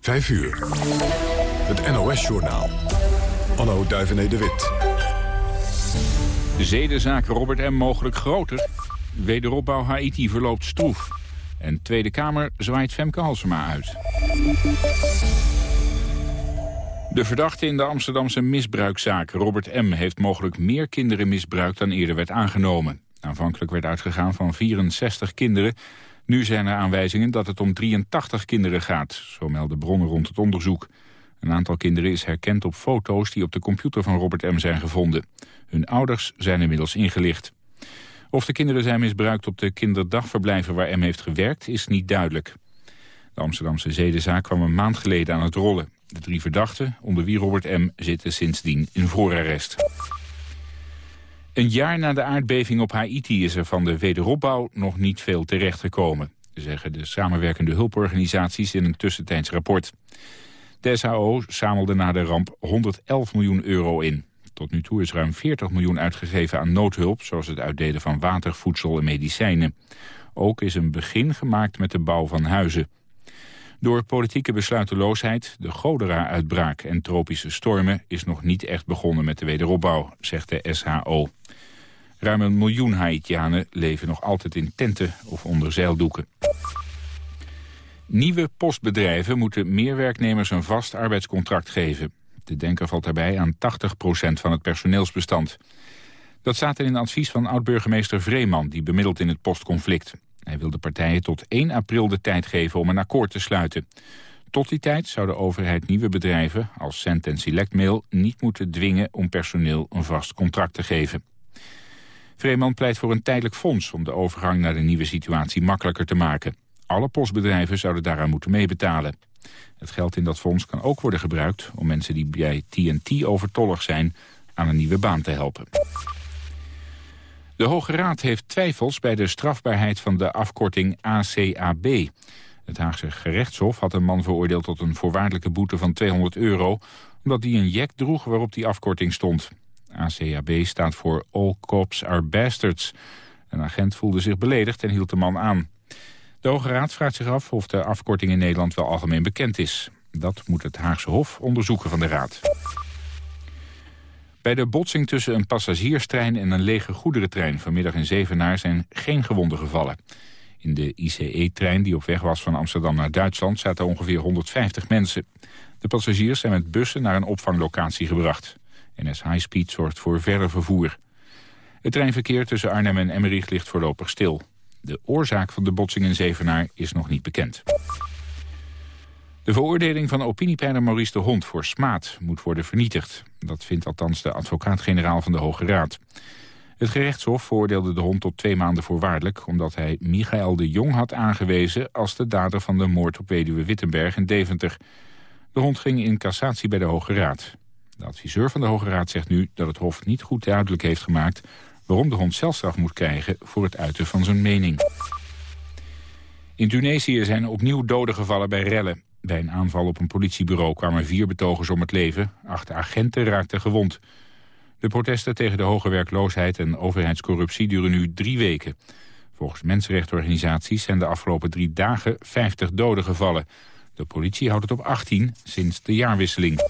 5 uur. Het NOS-journaal. Anno Duivené de Wit. De zedenzaak Robert M. mogelijk groter. Wederopbouw Haiti verloopt stroef. En Tweede Kamer zwaait Femke Halsema uit. De verdachte in de Amsterdamse misbruikzaak, Robert M., heeft mogelijk meer kinderen misbruikt dan eerder werd aangenomen. Aanvankelijk werd uitgegaan van 64 kinderen. Nu zijn er aanwijzingen dat het om 83 kinderen gaat, zo melden bronnen rond het onderzoek. Een aantal kinderen is herkend op foto's die op de computer van Robert M. zijn gevonden. Hun ouders zijn inmiddels ingelicht. Of de kinderen zijn misbruikt op de kinderdagverblijven waar M heeft gewerkt is niet duidelijk. De Amsterdamse zedenzaak kwam een maand geleden aan het rollen. De drie verdachten, onder wie Robert M., zitten sindsdien in voorarrest. Een jaar na de aardbeving op Haiti is er van de wederopbouw nog niet veel terechtgekomen, zeggen de samenwerkende hulporganisaties in een tussentijds rapport. De SAO zamelde na de ramp 111 miljoen euro in. Tot nu toe is ruim 40 miljoen uitgegeven aan noodhulp... zoals het uitdelen van water, voedsel en medicijnen. Ook is een begin gemaakt met de bouw van huizen. Door politieke besluiteloosheid, de cholera-uitbraak en tropische stormen... is nog niet echt begonnen met de wederopbouw, zegt de SHO. Ruim een miljoen Haitianen leven nog altijd in tenten of onder zeildoeken. Nieuwe postbedrijven moeten meer werknemers een vast arbeidscontract geven. De denker valt daarbij aan 80% van het personeelsbestand. Dat staat in een advies van oud-burgemeester Vreeman... die bemiddelt in het postconflict. Hij wil de partijen tot 1 april de tijd geven om een akkoord te sluiten. Tot die tijd zou de overheid nieuwe bedrijven als Cent en Selectmail... niet moeten dwingen om personeel een vast contract te geven. Vreeman pleit voor een tijdelijk fonds om de overgang naar de nieuwe situatie makkelijker te maken. Alle postbedrijven zouden daaraan moeten meebetalen. Het geld in dat fonds kan ook worden gebruikt om mensen die bij TNT overtollig zijn aan een nieuwe baan te helpen. De Hoge Raad heeft twijfels bij de strafbaarheid van de afkorting ACAB. Het Haagse gerechtshof had een man veroordeeld tot een voorwaardelijke boete van 200 euro... omdat hij een jek droeg waarop die afkorting stond. ACAB staat voor All Cops Are Bastards. Een agent voelde zich beledigd en hield de man aan. De Hoge Raad vraagt zich af of de afkorting in Nederland wel algemeen bekend is. Dat moet het Haagse Hof onderzoeken van de Raad. Bij de botsing tussen een passagierstrein en een lege goederentrein vanmiddag in Zevenaar zijn geen gewonden gevallen. In de ICE-trein die op weg was van Amsterdam naar Duitsland zaten ongeveer 150 mensen. De passagiers zijn met bussen naar een opvanglocatie gebracht. NS High Speed zorgt voor verder vervoer. Het treinverkeer tussen Arnhem en Emmerich ligt voorlopig stil. De oorzaak van de botsing in Zevenaar is nog niet bekend. De veroordeling van opiniepeiler Maurice de Hond voor smaad moet worden vernietigd. Dat vindt althans de advocaat-generaal van de Hoge Raad. Het gerechtshof veroordeelde de hond tot twee maanden voorwaardelijk... omdat hij Michael de Jong had aangewezen als de dader van de moord op weduwe Wittenberg in Deventer. De hond ging in cassatie bij de Hoge Raad. De adviseur van de Hoge Raad zegt nu dat het Hof niet goed duidelijk heeft gemaakt... waarom de hond celstraf moet krijgen voor het uiten van zijn mening. In Tunesië zijn opnieuw doden gevallen bij rellen. Bij een aanval op een politiebureau kwamen vier betogers om het leven. Acht agenten raakten gewond. De protesten tegen de hoge werkloosheid en overheidscorruptie duren nu drie weken. Volgens mensenrechtenorganisaties zijn de afgelopen drie dagen 50 doden gevallen. De politie houdt het op 18 sinds de jaarwisseling.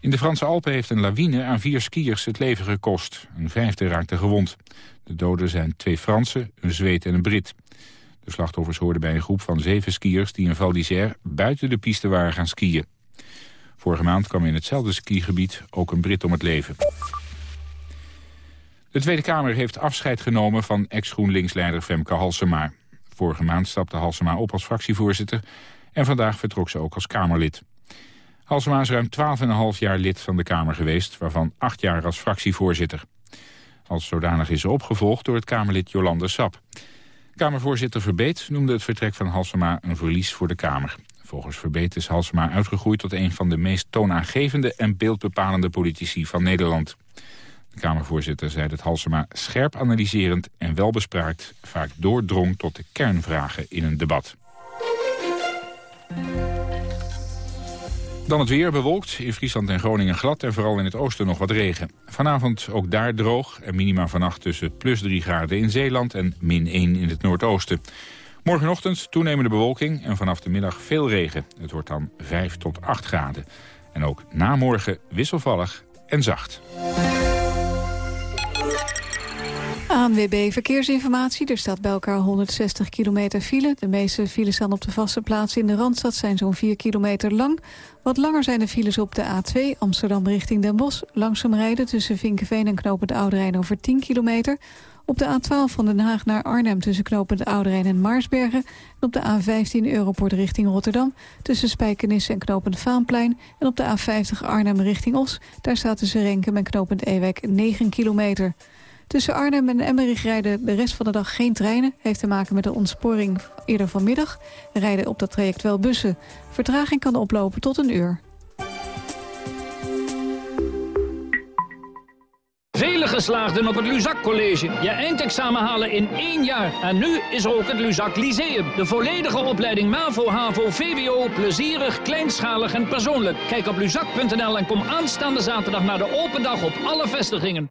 In de Franse Alpen heeft een lawine aan vier skiers het leven gekost. Een vijfde raakte gewond. De doden zijn twee Fransen, een Zweed en een Brit. De slachtoffers hoorden bij een groep van zeven skiers... die in Val d'Isère buiten de piste waren gaan skiën. Vorige maand kwam in hetzelfde skigebied ook een Brit om het leven. De Tweede Kamer heeft afscheid genomen van ex-GroenLinks-leider Femke Halsema. Vorige maand stapte Halsema op als fractievoorzitter... en vandaag vertrok ze ook als Kamerlid. Halsema is ruim 12,5 jaar lid van de Kamer geweest... waarvan 8 jaar als fractievoorzitter. Als zodanig is ze opgevolgd door het Kamerlid Jolande Sap. Kamervoorzitter Verbeet noemde het vertrek van Halsema een verlies voor de Kamer. Volgens Verbeet is Halsema uitgegroeid tot een van de meest toonaangevende en beeldbepalende politici van Nederland. De Kamervoorzitter zei dat Halsema scherp analyserend en welbespraakt vaak doordrong tot de kernvragen in een debat. Dan het weer bewolkt. In Friesland en Groningen glad en vooral in het oosten nog wat regen. Vanavond ook daar droog en minima vannacht tussen plus 3 graden in Zeeland en min 1 in het noordoosten. Morgenochtend toenemende bewolking en vanaf de middag veel regen. Het wordt dan 5 tot 8 graden. En ook na morgen wisselvallig en zacht. ANWB Verkeersinformatie. Er staat bij elkaar 160 kilometer file. De meeste files staan op de vaste plaatsen in de Randstad zijn zo'n 4 kilometer lang. Wat langer zijn de files op de A2 Amsterdam richting Den Bosch. Langzaam rijden tussen Vinkenveen en Knopend Oude over 10 kilometer. Op de A12 van Den Haag naar Arnhem tussen Knopend Oude en Maarsbergen. En op de A15 Europort richting Rotterdam tussen Spijkenisse en Knopend Vaanplein. En op de A50 Arnhem richting Os. Daar staat tussen Renkum en Knopend Ewek 9 kilometer. Tussen Arnhem en Emmerich rijden de rest van de dag geen treinen. Heeft te maken met de ontsporing eerder vanmiddag. Rijden op dat traject wel bussen. Vertraging kan oplopen tot een uur. Vele geslaagden op het Luzak College. Je eindexamen halen in één jaar. En nu is er ook het Luzak Lyceum. De volledige opleiding MAVO, HAVO, VWO, plezierig, kleinschalig en persoonlijk. Kijk op luzak.nl en kom aanstaande zaterdag naar de open dag op alle vestigingen.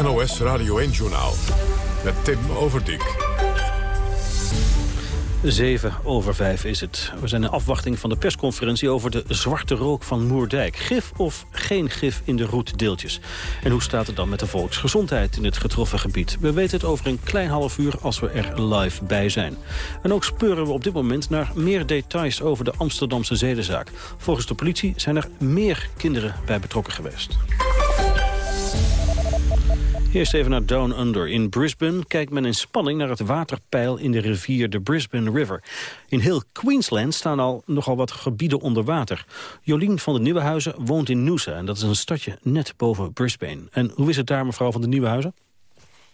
NOS Radio 1-journaal met Tim Overdijk. 7 over 5 is het. We zijn in afwachting van de persconferentie over de zwarte rook van Moerdijk. Gif of geen gif in de roetdeeltjes? En hoe staat het dan met de volksgezondheid in het getroffen gebied? We weten het over een klein half uur als we er live bij zijn. En ook speuren we op dit moment naar meer details over de Amsterdamse zedenzaak. Volgens de politie zijn er meer kinderen bij betrokken geweest. Eerst even naar Down Under. In Brisbane kijkt men in spanning naar het waterpeil in de rivier de Brisbane River. In heel Queensland staan al nogal wat gebieden onder water. Jolien van de Nieuwenhuizen woont in Noosa en dat is een stadje net boven Brisbane. En hoe is het daar, mevrouw van de Nieuwenhuizen?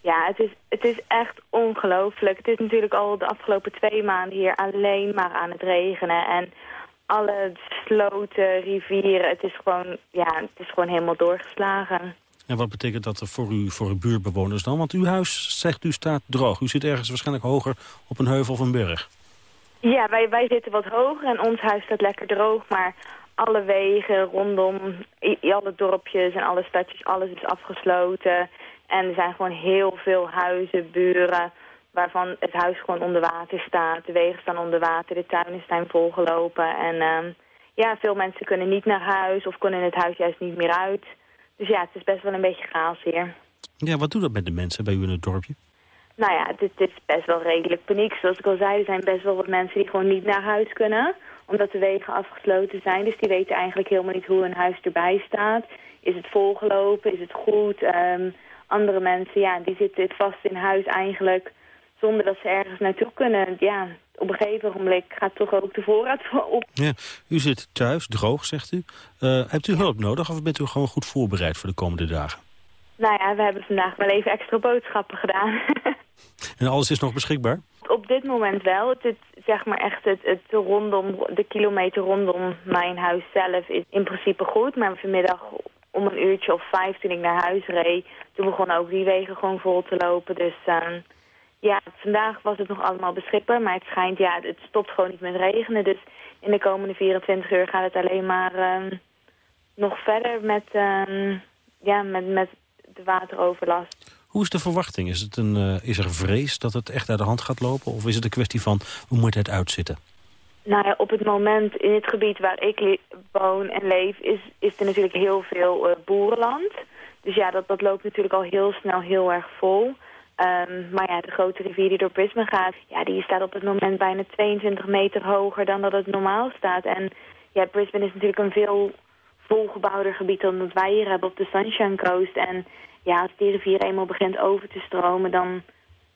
Ja, het is, het is echt ongelooflijk. Het is natuurlijk al de afgelopen twee maanden hier alleen maar aan het regenen. En alle sloten, rivieren, het is gewoon, ja, het is gewoon helemaal doorgeslagen. En wat betekent dat voor, u, voor uw buurtbewoners dan? Want uw huis, zegt u, staat droog. U zit ergens waarschijnlijk hoger op een heuvel of een berg. Ja, wij, wij zitten wat hoger en ons huis staat lekker droog. Maar alle wegen rondom, alle dorpjes en alle stadjes, alles is afgesloten. En er zijn gewoon heel veel huizen, buren, waarvan het huis gewoon onder water staat. De wegen staan onder water, de tuinen zijn volgelopen. En uh, ja, veel mensen kunnen niet naar huis of kunnen het huis juist niet meer uit. Dus ja, het is best wel een beetje chaos hier. Ja, wat doet dat met de mensen bij u in het dorpje? Nou ja, het, is best wel redelijk paniek. Zoals ik al zei, er zijn best wel wat mensen die gewoon niet naar huis kunnen. Omdat de wegen afgesloten zijn. Dus die weten eigenlijk helemaal niet hoe hun huis erbij staat. Is het volgelopen? Is het goed? Um, andere mensen, ja, die zitten vast in huis eigenlijk zonder dat ze ergens naartoe kunnen. Ja, op een gegeven moment gaat toch ook de voorraad op. Ja, u zit thuis, droog, zegt u. Uh, hebt u hulp nodig of bent u gewoon goed voorbereid voor de komende dagen? Nou ja, we hebben vandaag wel even extra boodschappen gedaan. en alles is nog beschikbaar? Op dit moment wel. Het, zeg maar echt het, het rondom, de kilometer rondom mijn huis zelf is in principe goed. Maar vanmiddag om een uurtje of vijf toen ik naar huis reed, toen begonnen ook die wegen gewoon vol te lopen. Dus... Uh, ja, vandaag was het nog allemaal beschikbaar, maar het schijnt, ja, het stopt gewoon niet met regenen. Dus in de komende 24 uur gaat het alleen maar uh, nog verder met, uh, ja, met, met de wateroverlast. Hoe is de verwachting? Is, het een, uh, is er vrees dat het echt uit de hand gaat lopen? Of is het een kwestie van, hoe moet het uitzitten? Nou ja, op het moment in het gebied waar ik woon en leef... is, is er natuurlijk heel veel uh, boerenland. Dus ja, dat, dat loopt natuurlijk al heel snel heel erg vol... Um, maar ja, de grote rivier die door Brisbane gaat, ja, die staat op het moment bijna 22 meter hoger dan dat het normaal staat. En ja, Brisbane is natuurlijk een veel volgebouwder gebied dan dat wij hier hebben op de Sunshine Coast. En ja, als die rivier eenmaal begint over te stromen, dan,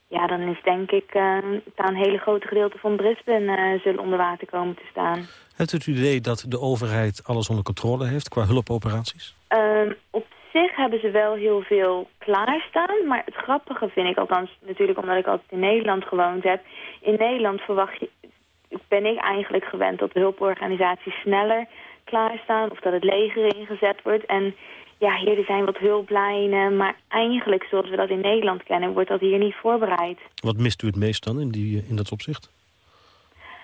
ja, dan is denk ik uh, een hele grote gedeelte van Brisbane uh, zullen onder water komen te staan. Hebt u het idee dat de overheid alles onder controle heeft qua hulpoperaties? Um, op zich hebben ze wel heel veel klaarstaan. Maar het grappige vind ik, althans natuurlijk omdat ik altijd in Nederland gewoond heb. In Nederland verwacht je, ben ik eigenlijk gewend dat de hulporganisaties sneller klaarstaan. Of dat het leger ingezet wordt. En ja, hier er zijn wat hulplijnen. Maar eigenlijk zoals we dat in Nederland kennen, wordt dat hier niet voorbereid. Wat mist u het meest dan in, die, in dat opzicht?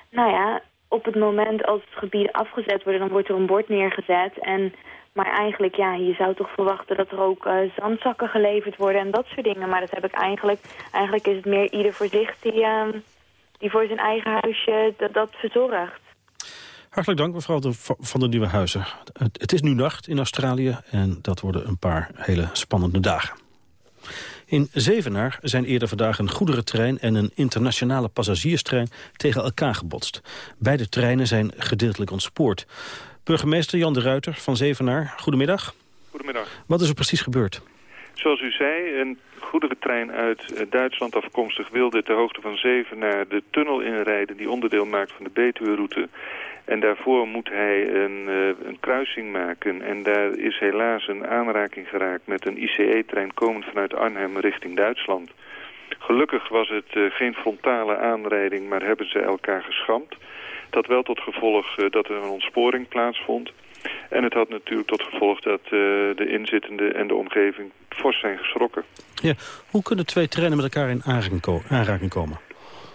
Nou ja, op het moment als het gebied afgezet worden, dan wordt er een bord neergezet. En, maar eigenlijk, ja, je zou toch verwachten dat er ook uh, zandzakken geleverd worden en dat soort dingen. Maar dat heb ik eigenlijk, eigenlijk is het meer ieder voor zich die, uh, die voor zijn eigen huisje dat, verzorgt. Hartelijk dank, mevrouw de, van der Nieuwe Huizen. Het, het is nu nacht in Australië en dat worden een paar hele spannende dagen. In Zevenaar zijn eerder vandaag een goederentrein en een internationale passagierstrein tegen elkaar gebotst. Beide treinen zijn gedeeltelijk ontspoord. Burgemeester Jan de Ruiter van Zevenaar, goedemiddag. Goedemiddag. Wat is er precies gebeurd? Zoals u zei, een goederentrein uit eh, Duitsland afkomstig wilde ter hoogte van Zevenaar de tunnel inrijden die onderdeel maakt van de Betuwe-route. En daarvoor moet hij een, uh, een, kruising maken. En daar is helaas een aanraking geraakt met een ICE-trein komend vanuit Arnhem richting Duitsland. Gelukkig was het uh, geen frontale aanrijding, maar hebben ze elkaar geschampt. Dat wel tot gevolg uh, dat er een ontsporing plaatsvond. En het had natuurlijk tot gevolg dat de inzittenden en de omgeving fors zijn geschrokken. Ja, hoe kunnen twee treinen met elkaar in aanraking komen?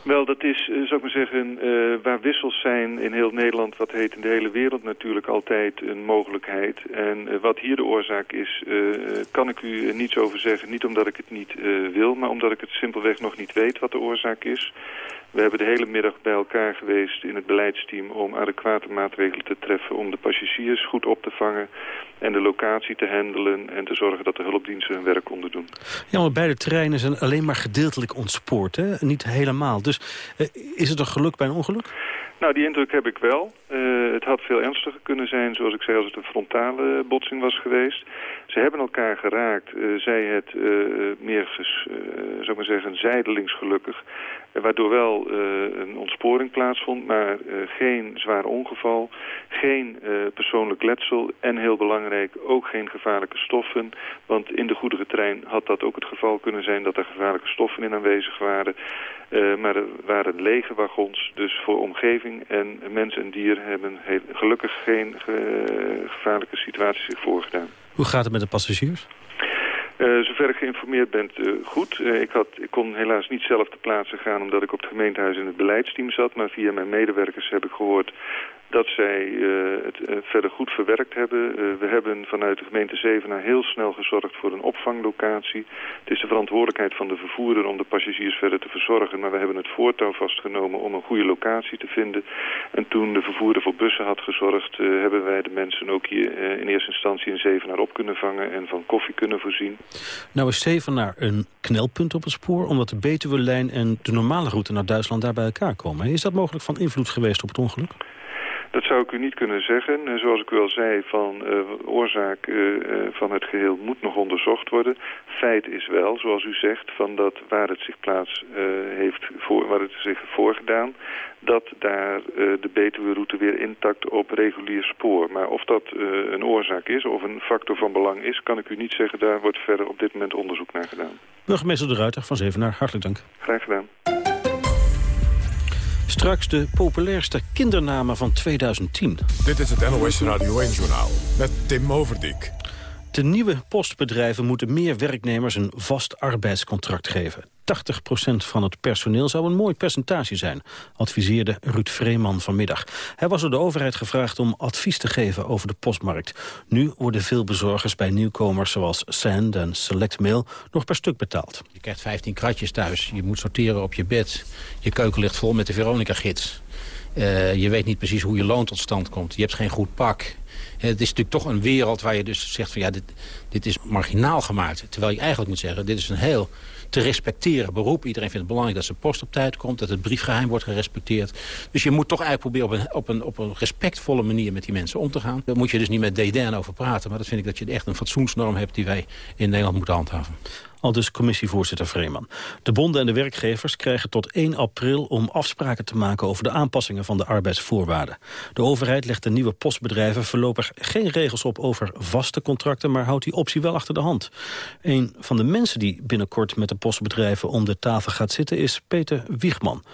Wel, dat is, uh, zou ik maar zeggen, uh, waar wissels zijn in heel Nederland, wat heet in de hele wereld natuurlijk altijd een mogelijkheid. En uh, wat hier de oorzaak is, kan ik u niets over zeggen. Niet omdat ik het niet wil, maar omdat ik het simpelweg nog niet weet wat de oorzaak is. We hebben de hele middag bij elkaar geweest in het beleidsteam om adequate maatregelen te treffen om de passagiers goed op te vangen en de locatie te handelen en te zorgen dat de hulpdiensten hun werk konden doen. Ja, maar beide treinen zijn alleen maar gedeeltelijk ontspoord, hè? niet helemaal. Dus uh, is het een geluk bij een ongeluk? Nou, die indruk heb ik wel. Uh, het had veel ernstiger kunnen zijn, zoals ik zei, als het een frontale botsing was geweest. Ze hebben elkaar geraakt, uh, zij het meer, ges, zou maar zeggen, zijdelings gelukkig. waardoor wel een ontsporing plaatsvond, maar geen zwaar ongeval, geen persoonlijk letsel en heel belangrijk ook geen gevaarlijke stoffen. Want in de goederentrein had dat ook het geval kunnen zijn dat er gevaarlijke stoffen in aanwezig waren. Maar er waren lege wagons, dus voor omgeving en mens en dier hebben heel, gelukkig geen ge gevaarlijke situaties zich voorgedaan. Hoe gaat het met de passagiers? Uh, zover ik geïnformeerd ben, uh, goed. Uh, ik, had, ik kon helaas niet zelf ter plaatse gaan omdat ik op het gemeentehuis in het beleidsteam zat. Maar via mijn medewerkers heb ik gehoord dat zij uh, het uh, verder goed verwerkt hebben. Uh, we hebben vanuit de gemeente Zevenaar heel snel gezorgd voor een opvanglocatie. Het is de verantwoordelijkheid van de vervoerder om de passagiers verder te verzorgen. Maar we hebben het voortouw vastgenomen om een goede locatie te vinden. En toen de vervoerder voor bussen had gezorgd... hebben wij de mensen ook hier in eerste instantie in Zevenaar op kunnen vangen... en van koffie kunnen voorzien. Nou is Zevenaar een knelpunt op het spoor... omdat de Betuwe-lijn en de normale route naar Duitsland daar bij elkaar komen. Is dat mogelijk van invloed geweest op het ongeluk? Dat zou ik u niet kunnen zeggen. En zoals ik al zei, van uh, oorzaak uh, van het geheel moet nog onderzocht worden. Feit is wel, zoals u zegt, van dat waar het zich plaats uh, heeft voor, waar het zich voorgedaan, dat daar de Betuwe-route weer intact op regulier spoor. Maar of dat een oorzaak is of een factor van belang is, kan ik u niet zeggen. Daar wordt verder op dit moment onderzoek naar gedaan. Burgemeester De Ruiter van Zevenaar, hartelijk dank. Graag gedaan. Straks de populairste kindernamen van 2010. Dit is het NOS Radio 1-journaal met Tim Overdijk. De nieuwe postbedrijven moeten meer werknemers een vast arbeidscontract geven. 80% van het personeel zou een mooi percentage zijn, adviseerde Ruud Vreeman vanmiddag. Hij was door de overheid gevraagd om advies te geven over de postmarkt. Nu worden veel bezorgers bij nieuwkomers zoals Sand en Select Mail nog per stuk betaald. Je krijgt 15 kratjes thuis, je moet sorteren op je bed. Je keuken ligt vol met de Veronica-gids. Uh, je weet niet precies hoe je loon tot stand komt. Je hebt geen goed pak. Het is natuurlijk toch een wereld waar je dus zegt van ja, dit, dit is marginaal gemaakt. Terwijl je eigenlijk moet zeggen, dit is een heel te respecteren beroep. Iedereen vindt het belangrijk dat zijn post op tijd komt, dat het briefgeheim wordt gerespecteerd. Dus je moet toch eigenlijk proberen op een, op een, op een respectvolle manier met die mensen om te gaan. Daar moet je dus niet met dédain over praten, maar dat vind ik dat je echt een fatsoensnorm hebt die wij in Nederland moeten handhaven. Al dus commissievoorzitter Vreeman. De bonden en de werkgevers krijgen tot 1 april om afspraken te maken over de aanpassingen van de arbeidsvoorwaarden. De overheid legt de nieuwe postbedrijven voorlopig geen regels op over vaste contracten, maar houdt die optie wel achter de hand. Een van de mensen die binnenkort met de postbedrijven om de tafel gaat zitten is Peter Wiegman,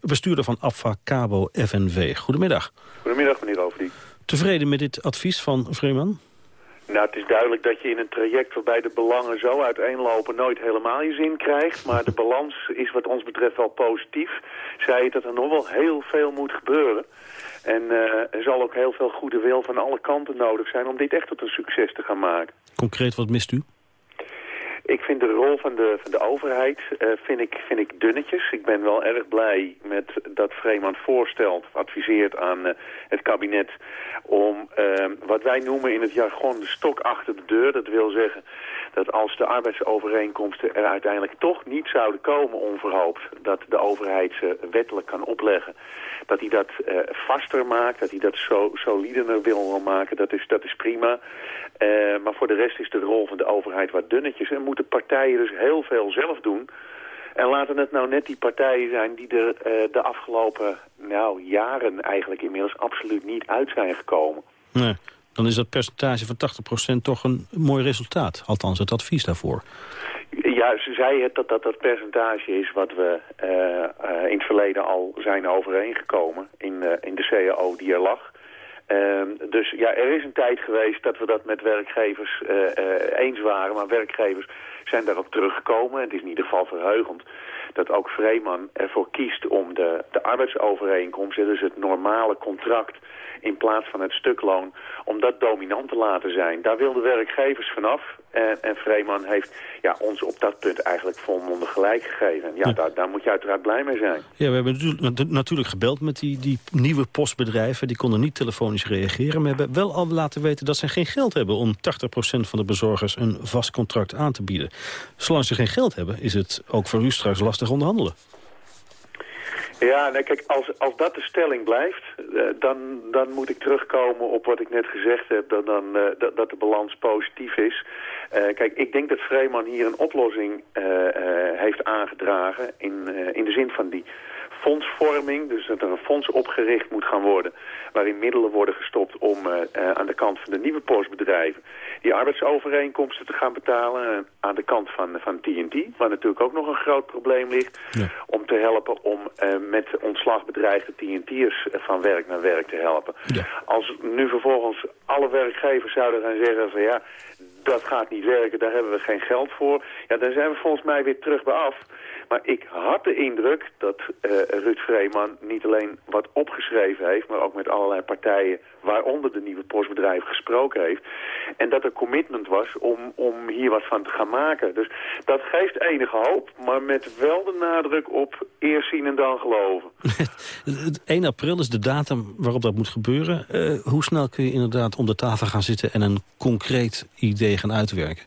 bestuurder van AFA Cabo FNV. Goedemiddag. Goedemiddag meneer Overdiek. Tevreden met dit advies van Vreeman? Nou, het is duidelijk dat je in een traject waarbij de belangen zo uiteenlopen nooit helemaal je zin krijgt. Maar de balans is wat ons betreft wel positief. Zij dat er nog wel heel veel moet gebeuren. En uh, er zal ook heel veel goede wil van alle kanten nodig zijn om dit echt tot een succes te gaan maken. Concreet, wat mist u? Ik vind de rol van de, van de overheid uh, vind ik, vind ik dunnetjes. Ik ben wel erg blij met dat Vreeman voorstelt, adviseert aan uh, het kabinet... om uh, wat wij noemen in het jargon de stok achter de deur. Dat wil zeggen dat als de arbeidsovereenkomsten er uiteindelijk toch niet zouden komen onverhoopt... dat de overheid ze wettelijk kan opleggen. Dat hij dat uh, vaster maakt, dat hij dat zo solider wil maken, dat is, dat is prima. Maar voor de rest is de rol van de overheid wat dunnetjes. En moeten partijen dus heel veel zelf doen... En laten het nou net die partijen zijn die er uh, de afgelopen nou, jaren eigenlijk inmiddels absoluut niet uit zijn gekomen. Nee dan is dat percentage van 80% toch een mooi resultaat. Althans, het advies daarvoor. Ja, ze zei het dat dat, dat percentage is wat we uh, uh, in het verleden al zijn overeengekomen in, in de CAO die er lag. Ehm, dus ja, er is een tijd geweest dat we dat met werkgevers eens waren, maar werkgevers zijn daarop teruggekomen. Het is in ieder geval verheugend dat ook Vreeman ervoor kiest om de, de arbeidsovereenkomst, dus het normale contract in plaats van het stukloon, om dat dominant te laten zijn. Daar wilden werkgevers vanaf. En, en Vreeman heeft ja, ons op dat punt eigenlijk volmondig gelijk gegeven. Ja, Daar, daar, moet je uiteraard blij mee zijn. Ja, we hebben natuurlijk gebeld met die, die nieuwe postbedrijven. Die konden niet reageren. Maar hebben wel al laten weten dat ze geen geld hebben... om 80% van de bezorgers een vast contract aan te bieden. Zolang ze geen geld hebben, is het ook voor u straks lastig onderhandelen. Ja, nee, kijk, als, als dat de stelling blijft, uh, dan, dan moet ik terugkomen op wat ik net gezegd heb, dat, dan, uh, dat, dat, de balans positief is. Uh, kijk, ik denk dat Vreeman hier een oplossing heeft aangedragen in, in de zin van die fondsvorming. Dus dat er een fonds opgericht moet gaan worden waarin middelen worden gestopt om uh, aan de kant van de nieuwe postbedrijven die arbeidsovereenkomsten te gaan betalen. Uh, aan de kant van, van TNT, waar natuurlijk ook nog een groot probleem ligt. Ja. Om te helpen om met ontslagbedreigde TNT'ers van werk naar werk te helpen. Ja. Als nu vervolgens alle werkgevers zouden gaan zeggen van ja, dat gaat niet werken, daar hebben we geen geld voor. Ja, dan zijn we volgens mij weer terug bij af. Maar ik had de indruk dat uh, Ruud Vreeman niet alleen wat opgeschreven heeft... maar ook met allerlei partijen, waaronder de nieuwe postbedrijven, gesproken heeft. En dat er commitment was om, om hier wat van te gaan maken. Dus dat geeft enige hoop, maar met wel de nadruk op eerst zien en dan geloven. 1 april is de datum waarop dat moet gebeuren. Uh, hoe snel kun je inderdaad om de tafel gaan zitten en een concreet idee gaan uitwerken?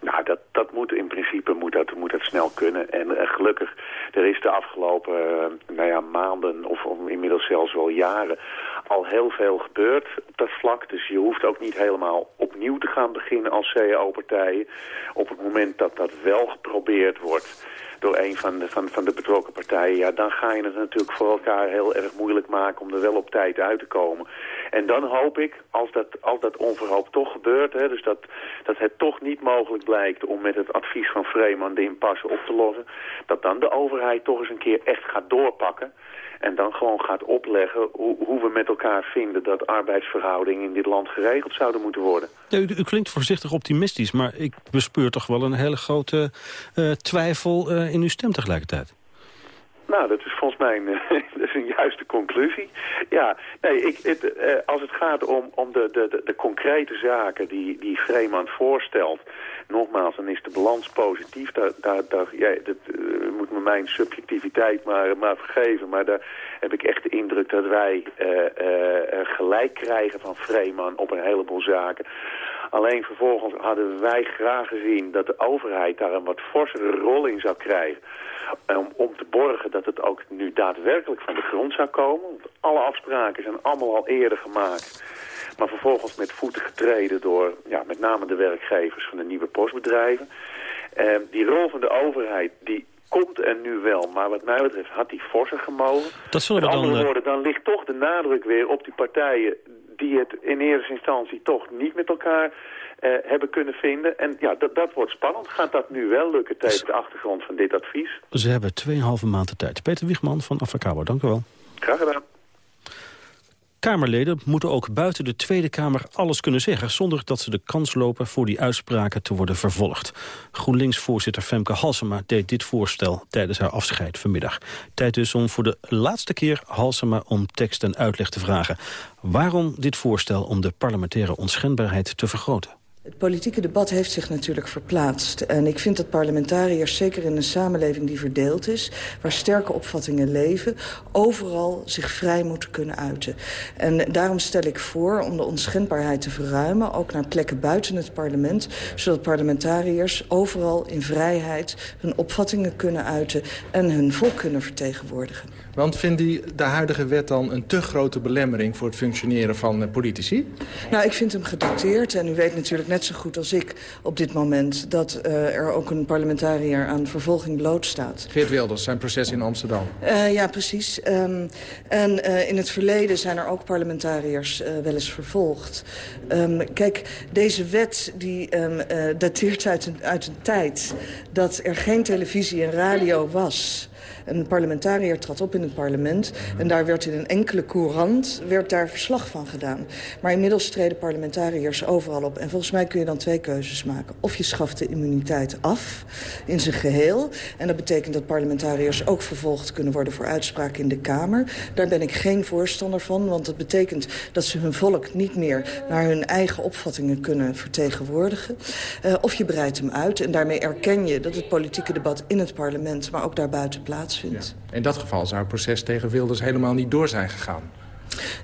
Nou, dat, dat moet in principe moet dat, moet snel kunnen. En, en gelukkig, er is de afgelopen uh, nou ja, maanden of, of inmiddels zelfs wel jaren al heel veel gebeurd op dat vlak. Dus je hoeft ook niet helemaal opnieuw te gaan beginnen als CAO-partijen. Op het moment dat dat wel geprobeerd wordt door een van de, van, van de betrokken partijen... ja, dan ga je het natuurlijk voor elkaar heel erg moeilijk maken om er wel op tijd uit te komen. En dan hoop ik, als dat, als dat onverhoopt toch gebeurt... Hè, dus dat, dat het toch niet mogelijk blijkt om met het advies van Vreeman de impasse op te lossen... dat dan de overheid toch eens een keer echt gaat doorpakken... En dan gewoon gaat opleggen hoe, hoe, we met elkaar vinden dat arbeidsverhoudingen in dit land geregeld zouden moeten worden. Ja, u, klinkt voorzichtig optimistisch, maar ik bespeur toch wel een hele grote uh, twijfel uh, in uw stem tegelijkertijd. Nou, dat is volgens mij een, dat is een juiste conclusie. Ja, nee, ik, het, uh, als het gaat om, om de, de, de, concrete zaken die, die Vreeman voorstelt... nogmaals, dan is de balans positief. Daar, daar, daar, ja, dat uh, moet me mijn subjectiviteit maar, maar vergeven. Maar daar heb ik echt de indruk dat wij uh, gelijk krijgen van Vreeman op een heleboel zaken. Alleen vervolgens hadden wij graag gezien dat de overheid daar een wat forsere rol in zou krijgen. Om, om te borgen dat het ook nu daadwerkelijk van de grond zou komen. Want alle afspraken zijn allemaal al eerder gemaakt. Maar vervolgens met voeten getreden door ja, met name de werkgevers van de nieuwe postbedrijven. Ehm, die rol van de overheid, die komt er nu wel. Maar wat mij betreft had die forser gemogen. Dat zullen we Met dan... andere eh, woorden, dan ligt toch de nadruk weer op die partijen... die het in eerste instantie toch niet met elkaar eh, hebben kunnen vinden. En ja, dat, dat wordt spannend. Gaat dat nu wel lukken tegen de achtergrond van dit advies? Ze hebben 2,5 maanden tijd. Peter Wiegman van Avacabo, dank u wel. Graag gedaan. Kamerleden moeten ook buiten de Tweede Kamer alles kunnen zeggen... zonder dat ze de kans lopen voor die uitspraken te worden vervolgd. GroenLinks-voorzitter Femke Halsema deed dit voorstel tijdens haar afscheid vanmiddag. Tijd dus om voor de laatste keer Halsema om tekst en uitleg te vragen. Waarom dit voorstel om de parlementaire onschendbaarheid te vergroten? Het politieke debat heeft zich natuurlijk verplaatst. En ik vind dat parlementariërs, zeker in een samenleving die verdeeld is... waar sterke opvattingen leven, overal zich vrij moeten kunnen uiten. En daarom stel ik voor om de onschendbaarheid te verruimen... ook naar plekken buiten het parlement... zodat parlementariërs overal in vrijheid hun opvattingen kunnen uiten... en hun volk kunnen vertegenwoordigen. Want vindt u de huidige wet dan een te grote belemmering... voor het functioneren van eh, politici? Nou, ik vind hem gedateerd. En u weet natuurlijk net zo goed als ik op dit moment... dat uh, er ook een parlementariër aan vervolging blootstaat. Geert Wilders, zijn proces in Amsterdam. Uh, ja, precies. Um, en uh, in het verleden zijn er ook parlementariërs wel eens vervolgd. Um, kijk, deze wet die um, dateert uit een, uit een tijd... dat er geen televisie en radio was... Een parlementariër trad op in het parlement... en daar werd in een enkele courant werd daar verslag van gedaan. Maar inmiddels treden parlementariërs overal op. En volgens mij kun je dan twee keuzes maken. Of je schaft de immuniteit af in zijn geheel. En dat betekent dat parlementariërs ook vervolgd kunnen worden... voor uitspraak in de Kamer. Daar ben ik geen voorstander van, want dat betekent dat ze hun volk niet meer... naar hun eigen opvattingen kunnen vertegenwoordigen. Uh, of je breidt hem uit en daarmee erken je dat het politieke debat in het parlement... maar ook daarbuiten plaatsvindt. Ja. In dat geval zou het proces tegen Wilders helemaal niet door zijn gegaan.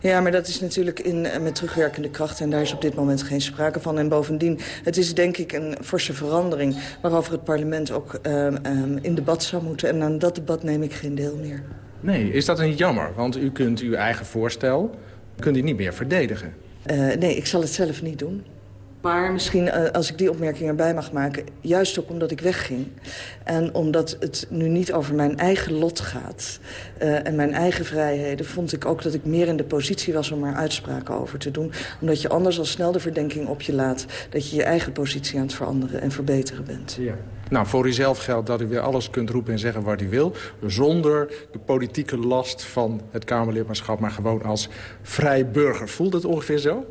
Ja, maar dat is natuurlijk in, met terugwerkende kracht en daar is op dit moment geen sprake van. En bovendien, het is denk ik een forse verandering waarover het parlement ook um, um, in debat zou moeten. En aan dat debat neem ik geen deel meer. Nee, is dat niet jammer? Want u kunt uw eigen voorstel kunt u niet meer verdedigen. Uh, nee, ik zal het zelf niet doen. Maar misschien, uh, als ik die opmerking erbij mag maken... juist ook omdat ik wegging. En omdat het nu niet over mijn eigen lot gaat... Uh, en mijn eigen vrijheden... vond ik ook dat ik meer in de positie was om er uitspraken over te doen. Omdat je anders al snel de verdenking op je laat... dat je je eigen positie aan het veranderen en verbeteren bent. Nou, voor uzelf geldt dat u weer alles kunt roepen en zeggen wat u wil... zonder de politieke last van het Kamerlidmaatschap... maar gewoon als vrij burger. Voelt het ongeveer zo?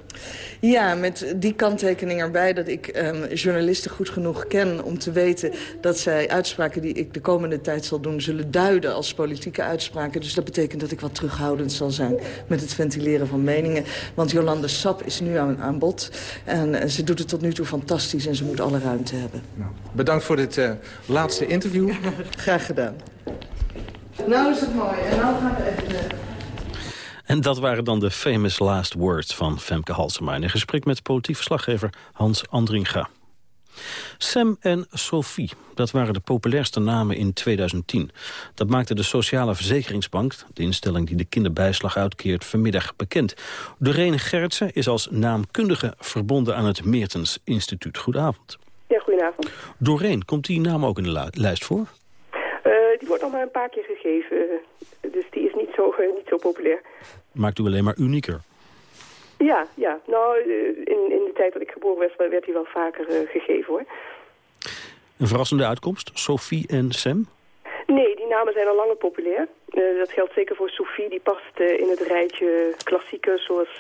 Ja, met die kanttekening erbij dat ik um, journalisten goed genoeg ken... om te weten dat zij uitspraken die ik de komende tijd zal doen... zullen duiden als politieke uitspraken. Dus dat betekent dat ik wat terughoudend zal zijn met het ventileren van meningen. Want Jolande Sap is nu aan, aan bod. En uh, ze doet het tot nu toe fantastisch en ze moet alle ruimte hebben. Nou, bedankt voor dit uh, laatste interview. Graag gedaan. Nou is het mooi. En nou gaan we even... En dat waren dan de famous last words van Femke Halsema... in een gesprek met politiek verslaggever Hans Andringa. Sam en Sophie, dat waren de populairste namen in 2010. Dat maakte de Sociale Verzekeringsbank, de instelling die de kinderbijslag uitkeert, vanmiddag bekend. Doreen Gertsen is als naamkundige verbonden aan het Meertens Instituut. Goedenavond. Ja, goedenavond. Doreen, komt die naam ook in de lijst voor? Uh, die wordt nog maar een paar keer gegeven, dus die is niet zo, niet zo populair. Maakt u alleen maar unieker? Ja, ja. Nou, in, in de tijd dat ik geboren werd, werd hij wel vaker uh, gegeven, hoor. Een verrassende uitkomst? Sophie en Sam? Nee, die namen zijn al langer populair. Uh, dat geldt zeker voor Sophie. Die past uh, in het rijtje klassiekers, zoals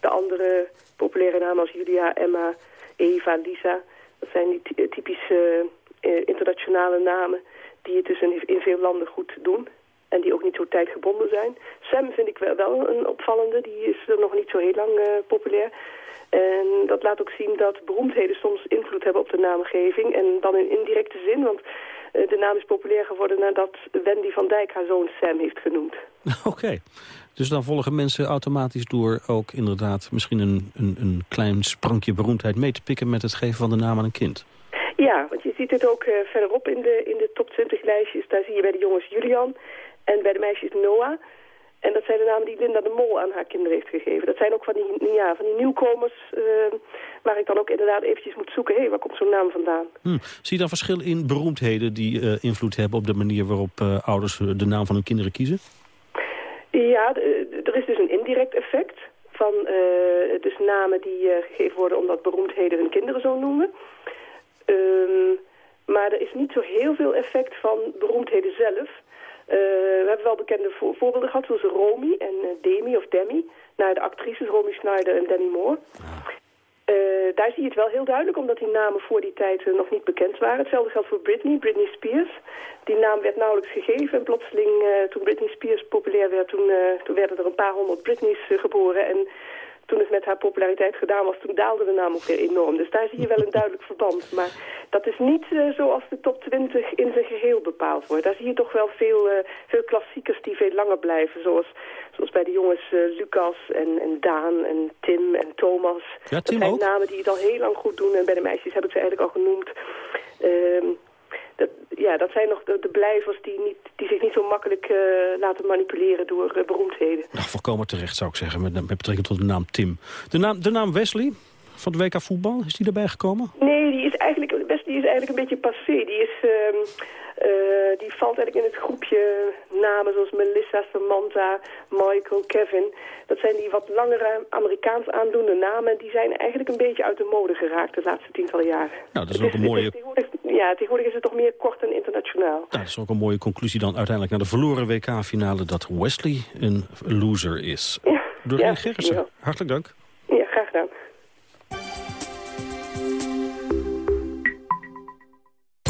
de andere populaire namen als Julia, Emma, Eva, Lisa. Dat zijn die typische internationale namen die het dus in, veel landen goed doen. En die ook niet zo tijdgebonden zijn. Sam vind ik wel, wel een opvallende. Die is nog niet zo heel lang uh, populair. En dat laat ook zien dat beroemdheden soms invloed hebben op de naamgeving. En dan in indirecte zin, want uh, de naam is populair geworden nadat Wendy van Dijk haar zoon Sam heeft genoemd. Oké. Dus dan volgen mensen automatisch door ook inderdaad misschien een, een, een klein sprankje beroemdheid mee te pikken met het geven van de naam aan een kind. Ja, want je ziet het ook uh, verderop in de, in de top 20 lijstjes. Daar zie je bij de jongens Julian en bij de meisjes Noah. En dat zijn de namen die Linda de Mol aan haar kinderen heeft gegeven. Dat zijn ook van die, ja, van die nieuwkomers uh, waar ik dan ook inderdaad eventjes moet zoeken. Hé, hey, waar komt zo'n naam vandaan? Hm. Zie je dan verschil in beroemdheden die uh, invloed hebben op de manier waarop uh, ouders de naam van hun kinderen kiezen? Ja, er is dus een indirect effect van dus namen die gegeven worden omdat beroemdheden hun kinderen zo noemen. Um, maar er is niet zo heel veel effect van beroemdheden zelf. Uh, we hebben wel bekende vo voorbeelden gehad, zoals Romy en Demi of Demi. Naar de actrices Romy Schneider en Demi Moore. Uh, daar zie je het wel heel duidelijk, omdat die namen voor die tijd nog niet bekend waren. Hetzelfde geldt voor Britney, Britney Spears. Die naam werd nauwelijks gegeven en plotseling, toen Britney Spears populair werd, toen, toen werden er een paar honderd Britneys geboren. En toen het met haar populariteit gedaan was, toen daalde de naam ook weer enorm. Dus daar zie je wel een duidelijk verband. Maar dat is niet uh, zoals de top 20 in zijn geheel bepaald wordt. Daar zie je toch wel veel, uh, veel klassiekers die veel langer blijven. Zoals, zoals bij de jongens uh, Lucas en, en Daan en Tim en Thomas. Ja, Tim dat zijn ook? namen die het al heel lang goed doen. En bij de meisjes heb ik ze eigenlijk al genoemd. Dat, ja, dat zijn nog de, de blijvers die, niet, die zich niet zo makkelijk uh, laten manipuleren door uh, beroemdheden. Nou, volkomen terecht zou ik zeggen, met, met betrekking tot de naam Tim. De naam, de naam Wesley van het WK voetbal, is die erbij gekomen? Nee, die is eigenlijk, Wesley is eigenlijk een beetje passé. Die, is, uh, die valt eigenlijk in het groepje namen zoals Melissa, Samantha, Michael, Kevin. Dat zijn die wat langere Amerikaans aandoende namen. Die zijn eigenlijk een beetje uit de mode geraakt de laatste tientallen jaren. Nou, dat is ook een mooie... Tegenwoordig, ja, tegenwoordig is het toch meer kort en internationaal. Nou, dat is ook een mooie conclusie dan uiteindelijk naar de verloren WK-finale... dat Wesley een loser is. Ja, Doreen ja, Gerritsen, hartelijk dank. Ja, graag gedaan.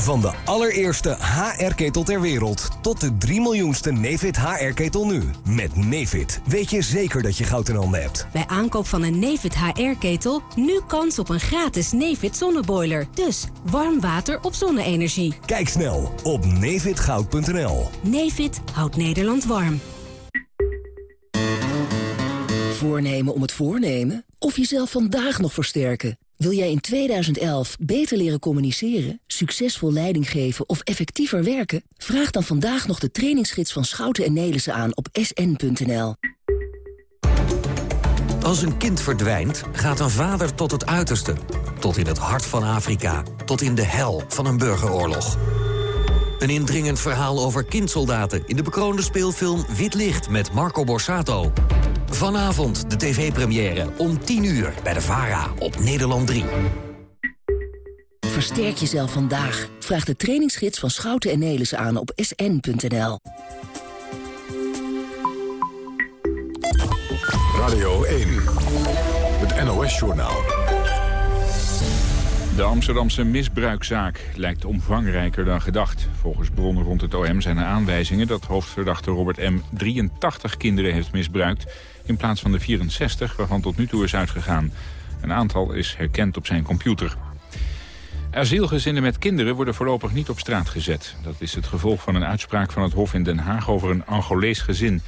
Van de allereerste HR-ketel ter wereld tot de 3 miljoenste Nefit HR-ketel nu. Met Nefit weet je zeker dat je goud in handen hebt. Bij aankoop van een Nefit HR-ketel nu kans op een gratis Nefit zonneboiler. Dus warm water op zonne-energie. Kijk snel op nefitgoud.nl. Nefit houdt Nederland warm. Voornemen om het voornemen? Of jezelf vandaag nog versterken? Wil jij in 2011 beter leren communiceren, succesvol leiding geven of effectiever werken? Vraag dan vandaag nog de trainingsgids van Schouten en Nelissen aan op sn.nl. Als een kind verdwijnt, gaat een vader tot het uiterste. Tot in het hart van Afrika. Tot in de hel van een burgeroorlog. Een indringend verhaal over kindsoldaten in de bekroonde speelfilm Wit Licht met Marco Borsato. Vanavond de tv-première om 10 uur bij de VARA op Nederland 3. Versterk jezelf vandaag. Vraag de trainingsgids van Schouten en Nelissen aan op sn.nl. Radio 1, het NOS-journaal. De Amsterdamse misbruikzaak lijkt omvangrijker dan gedacht. Volgens bronnen rond het OM zijn er aanwijzingen dat hoofdverdachte Robert M. 83 kinderen heeft misbruikt... in plaats van de 64 waarvan tot nu toe is uitgegaan. Een aantal is herkend op zijn computer. Asielgezinnen met kinderen worden voorlopig niet op straat gezet. Dat is het gevolg van een uitspraak van het Hof in Den Haag over een Angolees gezin.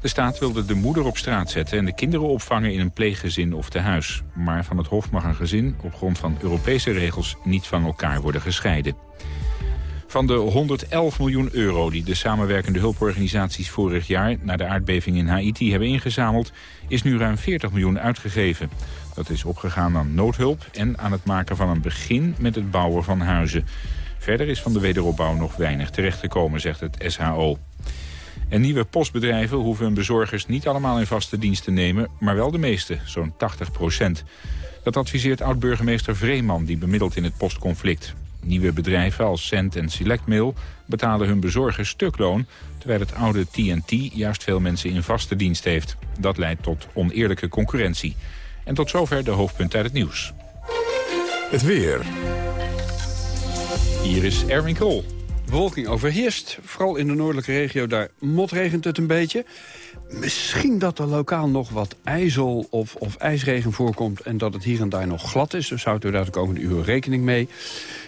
De staat wilde de moeder op straat zetten en de kinderen opvangen in een pleeggezin of tehuis. Maar van het Hof mag een gezin op grond van Europese regels niet van elkaar worden gescheiden. Van de 111 miljoen euro die de samenwerkende hulporganisaties vorig jaar... na de aardbeving in Haiti hebben ingezameld, is nu ruim 40 miljoen uitgegeven. Dat is opgegaan aan noodhulp en aan het maken van een begin met het bouwen van huizen. Verder is van de wederopbouw nog weinig terechtgekomen, zegt het SHO. En nieuwe postbedrijven hoeven hun bezorgers niet allemaal in vaste dienst te nemen... maar wel de meeste, zo'n 80 procent. Dat adviseert oud-burgemeester Vreeman, die bemiddelt in het postconflict. Nieuwe bedrijven als Cent en Selectmail betalen hun bezorgers stukloon... terwijl het oude TNT juist veel mensen in vaste dienst heeft. Dat leidt tot oneerlijke concurrentie. En tot zover de hoofdpunt uit het nieuws. Het weer. Hier is Erwin Krol. Bewolking overheerst, vooral in de noordelijke regio, daar motregent het een beetje. Misschien dat er lokaal nog wat ijzel of, of ijsregen voorkomt... en dat het hier en daar nog glad is, dus houdt u daar de komende uren rekening mee.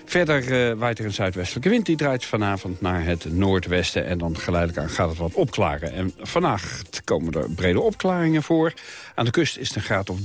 Verder uh, waait er een zuidwestelijke wind, die draait vanavond naar het noordwesten... en dan geleidelijk aan gaat het wat opklaren. En vannacht komen er brede opklaringen voor. Aan de kust is het een graad of 3-4.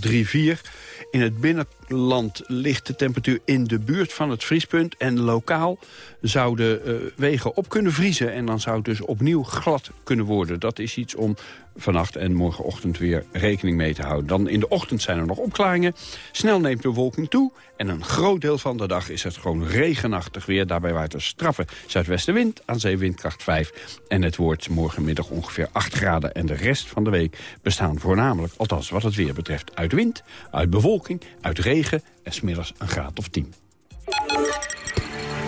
In het binnenland ligt de temperatuur in de buurt van het vriespunt. En lokaal zouden uh, wegen op kunnen vriezen. En dan zou het dus opnieuw glad kunnen worden. Dat is iets om vannacht en morgenochtend weer rekening mee te houden. Dan in de ochtend zijn er nog opklaringen. Snel neemt de wolking toe. En een groot deel van de dag is het gewoon regenachtig weer. Daarbij waait er straffe zuidwestenwind aan zeewindkracht 5. En het wordt morgenmiddag ongeveer 8 graden. En de rest van de week bestaan voornamelijk, althans wat het weer betreft... uit wind, uit bewolking, uit regen en smiddags een graad of 10.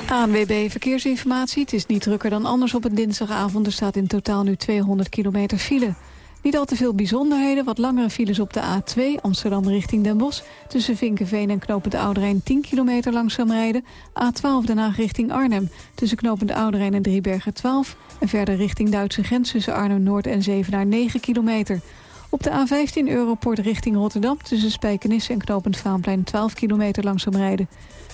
ANWB Verkeersinformatie. Het is niet drukker dan anders op een dinsdagavond. Er staat in totaal nu 200 kilometer file. Niet al te veel bijzonderheden. Wat langere files op de A2 Amsterdam richting Den Bosch. Tussen Vinkenveen en Knopend Ouderijn 10 kilometer langzaam rijden. A12 Den Haag richting Arnhem. Tussen Knopend Ouderijn en Driebergen 12. En verder richting Duitse grens tussen Arnhem-Noord en Zevenaar 9 kilometer. Op de A15 Europort richting Rotterdam. Tussen Spijkenisse en Knopend Vaanplein 12 kilometer langzaam rijden.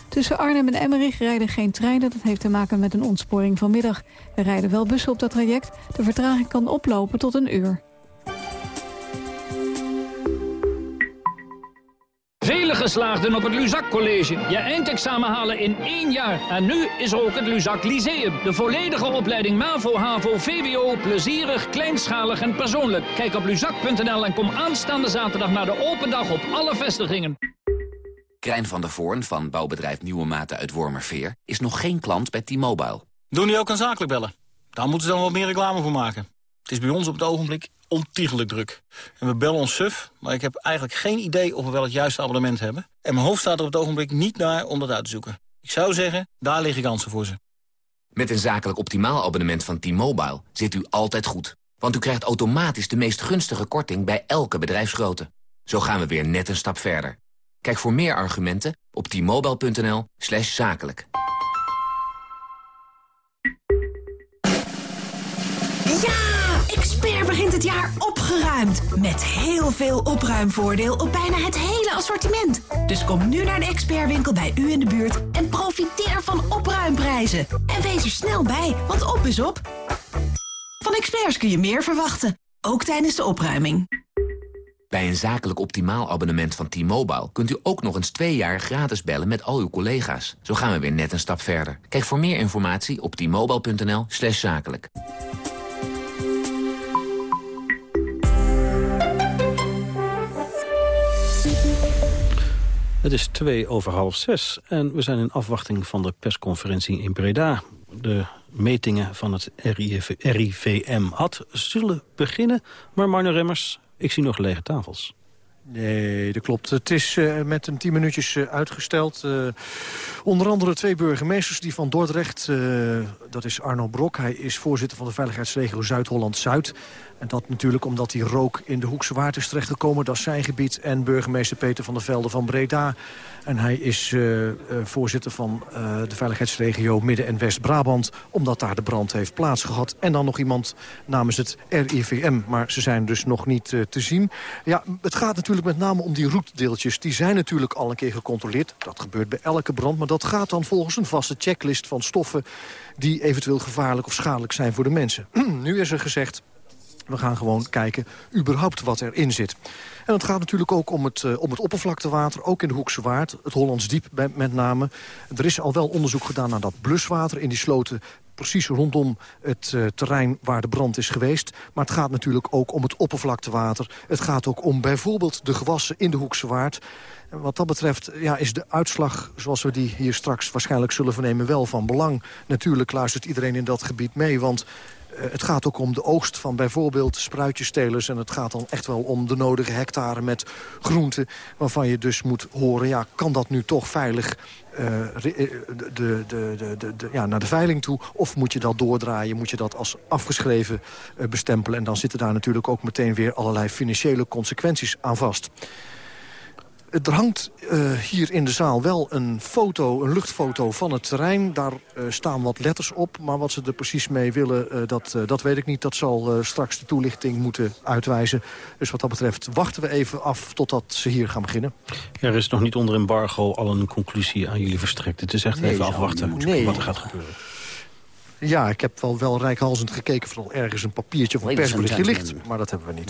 Tussen Arnhem en Emmerich rijden geen treinen. Dat heeft te maken met een ontsporing vanmiddag. Er rijden wel bussen op dat traject. De vertraging kan oplopen tot een uur. Geslaagden op het Luzak College. Je eindexamen halen in één jaar. En nu is er ook het Luzak Lyceum. De volledige opleiding MAVO, HAVO, VWO. Plezierig, kleinschalig en persoonlijk. Kijk op luzak.nl en kom aanstaande zaterdag naar de open dag op alle vestigingen. Krijn van der Voorn van bouwbedrijf Nieuwe Maten uit Wormerveer... is nog geen klant bij T-Mobile. Doen die ook aan zakelijk bellen? Daar moeten ze dan wat meer reclame voor maken. Het is bij ons op het ogenblik ontiegelijk druk. En we bellen ons suf, maar ik heb eigenlijk geen idee of we wel het juiste abonnement hebben. En mijn hoofd staat er op het ogenblik niet naar om dat uit te zoeken. Ik zou zeggen, daar liggen kansen voor ze. Met een zakelijk optimaal abonnement van T-Mobile zit u altijd goed. Want u krijgt automatisch de meest gunstige korting bij elke bedrijfsgrootte. Zo gaan we weer net een stap verder. Kijk voor meer argumenten op t-mobile.nl zakelijk. Begint het jaar opgeruimd. Met heel veel opruimvoordeel op bijna het hele assortiment. Dus kom nu naar de expertwinkel bij u in de buurt en profiteer van opruimprijzen. En wees er snel bij, want op is op. Van experts kun je meer verwachten, ook tijdens de opruiming. Bij een zakelijk optimaal abonnement van T-Mobile... kunt u ook nog eens twee jaar gratis bellen met al uw collega's. Zo gaan we weer net een stap verder. Kijk voor meer informatie op t-mobile.nl zakelijk. Het is twee over half zes en we zijn in afwachting van de persconferentie in Breda. De metingen van het RIVM had zullen beginnen, maar Marne Remmers, ik zie nog lege tafels. Nee, dat klopt. Het is uh, met een tien minuutjes uh, uitgesteld. Uh, onder andere twee burgemeesters die van Dordrecht... dat is Arno Brok, hij is voorzitter van de veiligheidsregio Zuid-Holland-Zuid. En dat natuurlijk omdat die rook in de Hoekse Waard is terechtgekomen. Dat is zijn gebied. En burgemeester Peter van der Velde van Breda. En hij is uh, uh, voorzitter van uh, de veiligheidsregio Midden- en West-Brabant... omdat daar de brand heeft plaatsgehad. En dan nog iemand namens het RIVM, maar ze zijn dus nog niet te zien. Ja, het gaat natuurlijk met name om die roetdeeltjes. Die zijn natuurlijk al een keer gecontroleerd. Dat gebeurt bij elke brand, maar dat gaat dan volgens een vaste checklist van stoffen... die eventueel gevaarlijk of schadelijk zijn voor de mensen. nu is er gezegd... We gaan gewoon kijken überhaupt wat erin zit. En het gaat natuurlijk ook om het, uh, om het oppervlaktewater, ook in de Hoekse Waard. Het Hollands Diep met name. Er is al wel onderzoek gedaan naar dat bluswater in die sloten precies rondom het uh, terrein waar de brand is geweest. Maar het gaat natuurlijk ook om het oppervlaktewater. Het gaat ook om bijvoorbeeld de gewassen in de Hoekse Waard. En wat dat betreft ja, is de uitslag, zoals we die hier straks waarschijnlijk zullen vernemen... wel van belang. Natuurlijk luistert iedereen in dat gebied mee, want... Uh, het gaat ook om de oogst van bijvoorbeeld spruitjestelers... en het gaat dan echt wel om de nodige hectare met groenten... waarvan je dus moet horen, ja, kan dat nu toch veilig uh, de, de, de, de, ja, naar de veiling toe? Of moet je dat doordraaien? Moet je dat als afgeschreven bestempelen? En dan zitten daar natuurlijk ook meteen weer allerlei financiële consequenties aan vast. Er hangt uh, hier in de zaal wel een foto, een luchtfoto van het terrein. Daar uh, staan wat letters op, maar wat ze er precies mee willen, uh, dat, dat weet ik niet. Dat zal straks de toelichting moeten uitwijzen. Dus wat dat betreft wachten we even af totdat ze hier gaan beginnen. Er is nog niet onder embargo al een conclusie aan jullie verstrekt. Het is echt nee, even afwachten nee. wat er gaat gebeuren. Ja, ik heb wel, wel rijkhalsend gekeken of er al ergens een papiertje of een persberichtje ligt. Maar dat hebben we niet.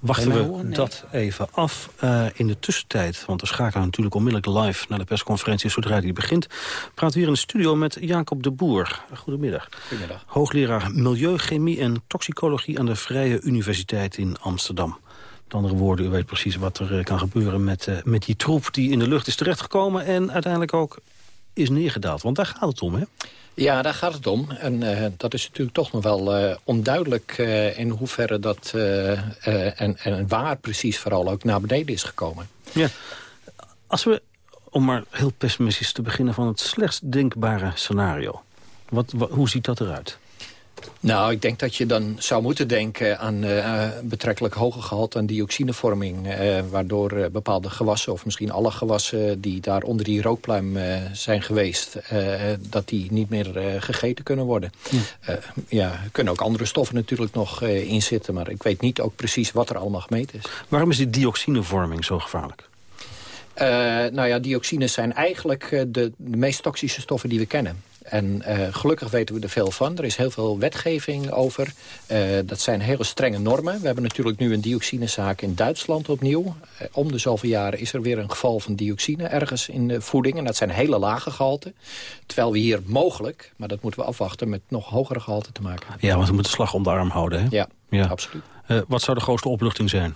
Wachten we nee. dat even af. Eh, in de tussentijd, want we schakelen natuurlijk onmiddellijk live... naar de persconferentie zodra die begint... praten we hier in de studio met Jacob de Boer. Goedemiddag. Goedemiddag. Hoogleraar Milieuchemie en Toxicologie... aan de Vrije Universiteit in Amsterdam. Met andere woorden, u weet precies wat er eh, kan gebeuren... Met, eh, met die troep die in de lucht is terechtgekomen... en uiteindelijk ook is neergedaald. Want daar gaat het om, hè? Ja, daar gaat het om. En eh, dat is natuurlijk toch nog wel eh, onduidelijk eh, in hoeverre dat... en, en waar precies vooral ook naar beneden is gekomen. Ja. Als we, om maar heel pessimistisch te beginnen... van het slechtst denkbare scenario. Wat, wa- hoe ziet dat eruit? Nou, ik denk dat je dan zou moeten denken aan eh, betrekkelijk hoge gehalte aan dioxinevorming. eh, waardoor bepaalde gewassen, of misschien alle gewassen die daar onder die rookpluim zijn geweest, dat die niet meer gegeten kunnen worden. Eh, ja, er kunnen ook andere stoffen natuurlijk nog in zitten, maar ik weet niet ook precies wat er allemaal gemeten is. Waarom is die dioxinevorming zo gevaarlijk? Nou ja, dioxines zijn eigenlijk de, de meest toxische stoffen die we kennen. En eh, gelukkig weten we er veel van. Er is heel veel wetgeving over. Eh, dat zijn hele strenge normen. We hebben natuurlijk nu een dioxinezaak in Duitsland opnieuw. Eh, om de zoveel jaren is er weer een geval van dioxine ergens in de voeding. En dat zijn hele lage gehalten. Terwijl we hier mogelijk, maar dat moeten we afwachten... met nog hogere gehalten te maken hebben. Ja, want we moeten slag om de arm houden, hè? Ja, Ja. absoluut. Wat zou de grootste opluchting zijn?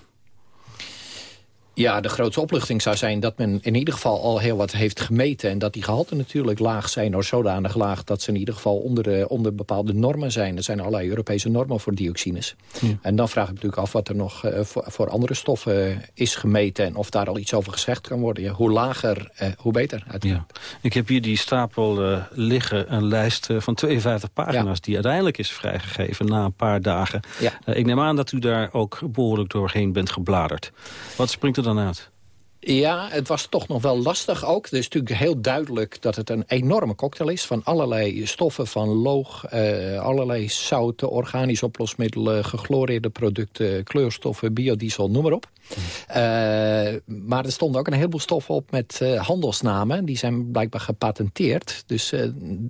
Ja, de grootste opluchting zou zijn dat men in ieder geval al heel wat heeft gemeten. En dat die gehalten natuurlijk laag zijn, of zodanig laag... dat ze in ieder geval onder, de, onder bepaalde normen zijn. Er zijn allerlei Europese normen voor dioxines. Ja. En dan vraag ik natuurlijk af wat er nog eh, voor, voor andere stoffen is gemeten... en of daar al iets over gezegd kan worden. Ja, hoe lager, eh, hoe beter. Ja. Ik heb hier die stapel eh, liggen, een lijst eh, van 52 pagina's... die uiteindelijk is vrijgegeven na een paar dagen. Eh, ik neem aan dat u daar ook behoorlijk doorheen bent gebladerd. Wat springt er Er dan uit? Ja, het was toch nog wel lastig ook. Het is natuurlijk heel duidelijk dat het een enorme cocktail is... van allerlei stoffen, van loog, eh, allerlei zouten, organisch oplosmiddelen... gechloreerde producten, kleurstoffen, biodiesel, noem maar op. Eh, maar er stonden ook een heleboel stoffen op met eh, handelsnamen. Die zijn blijkbaar gepatenteerd. Dus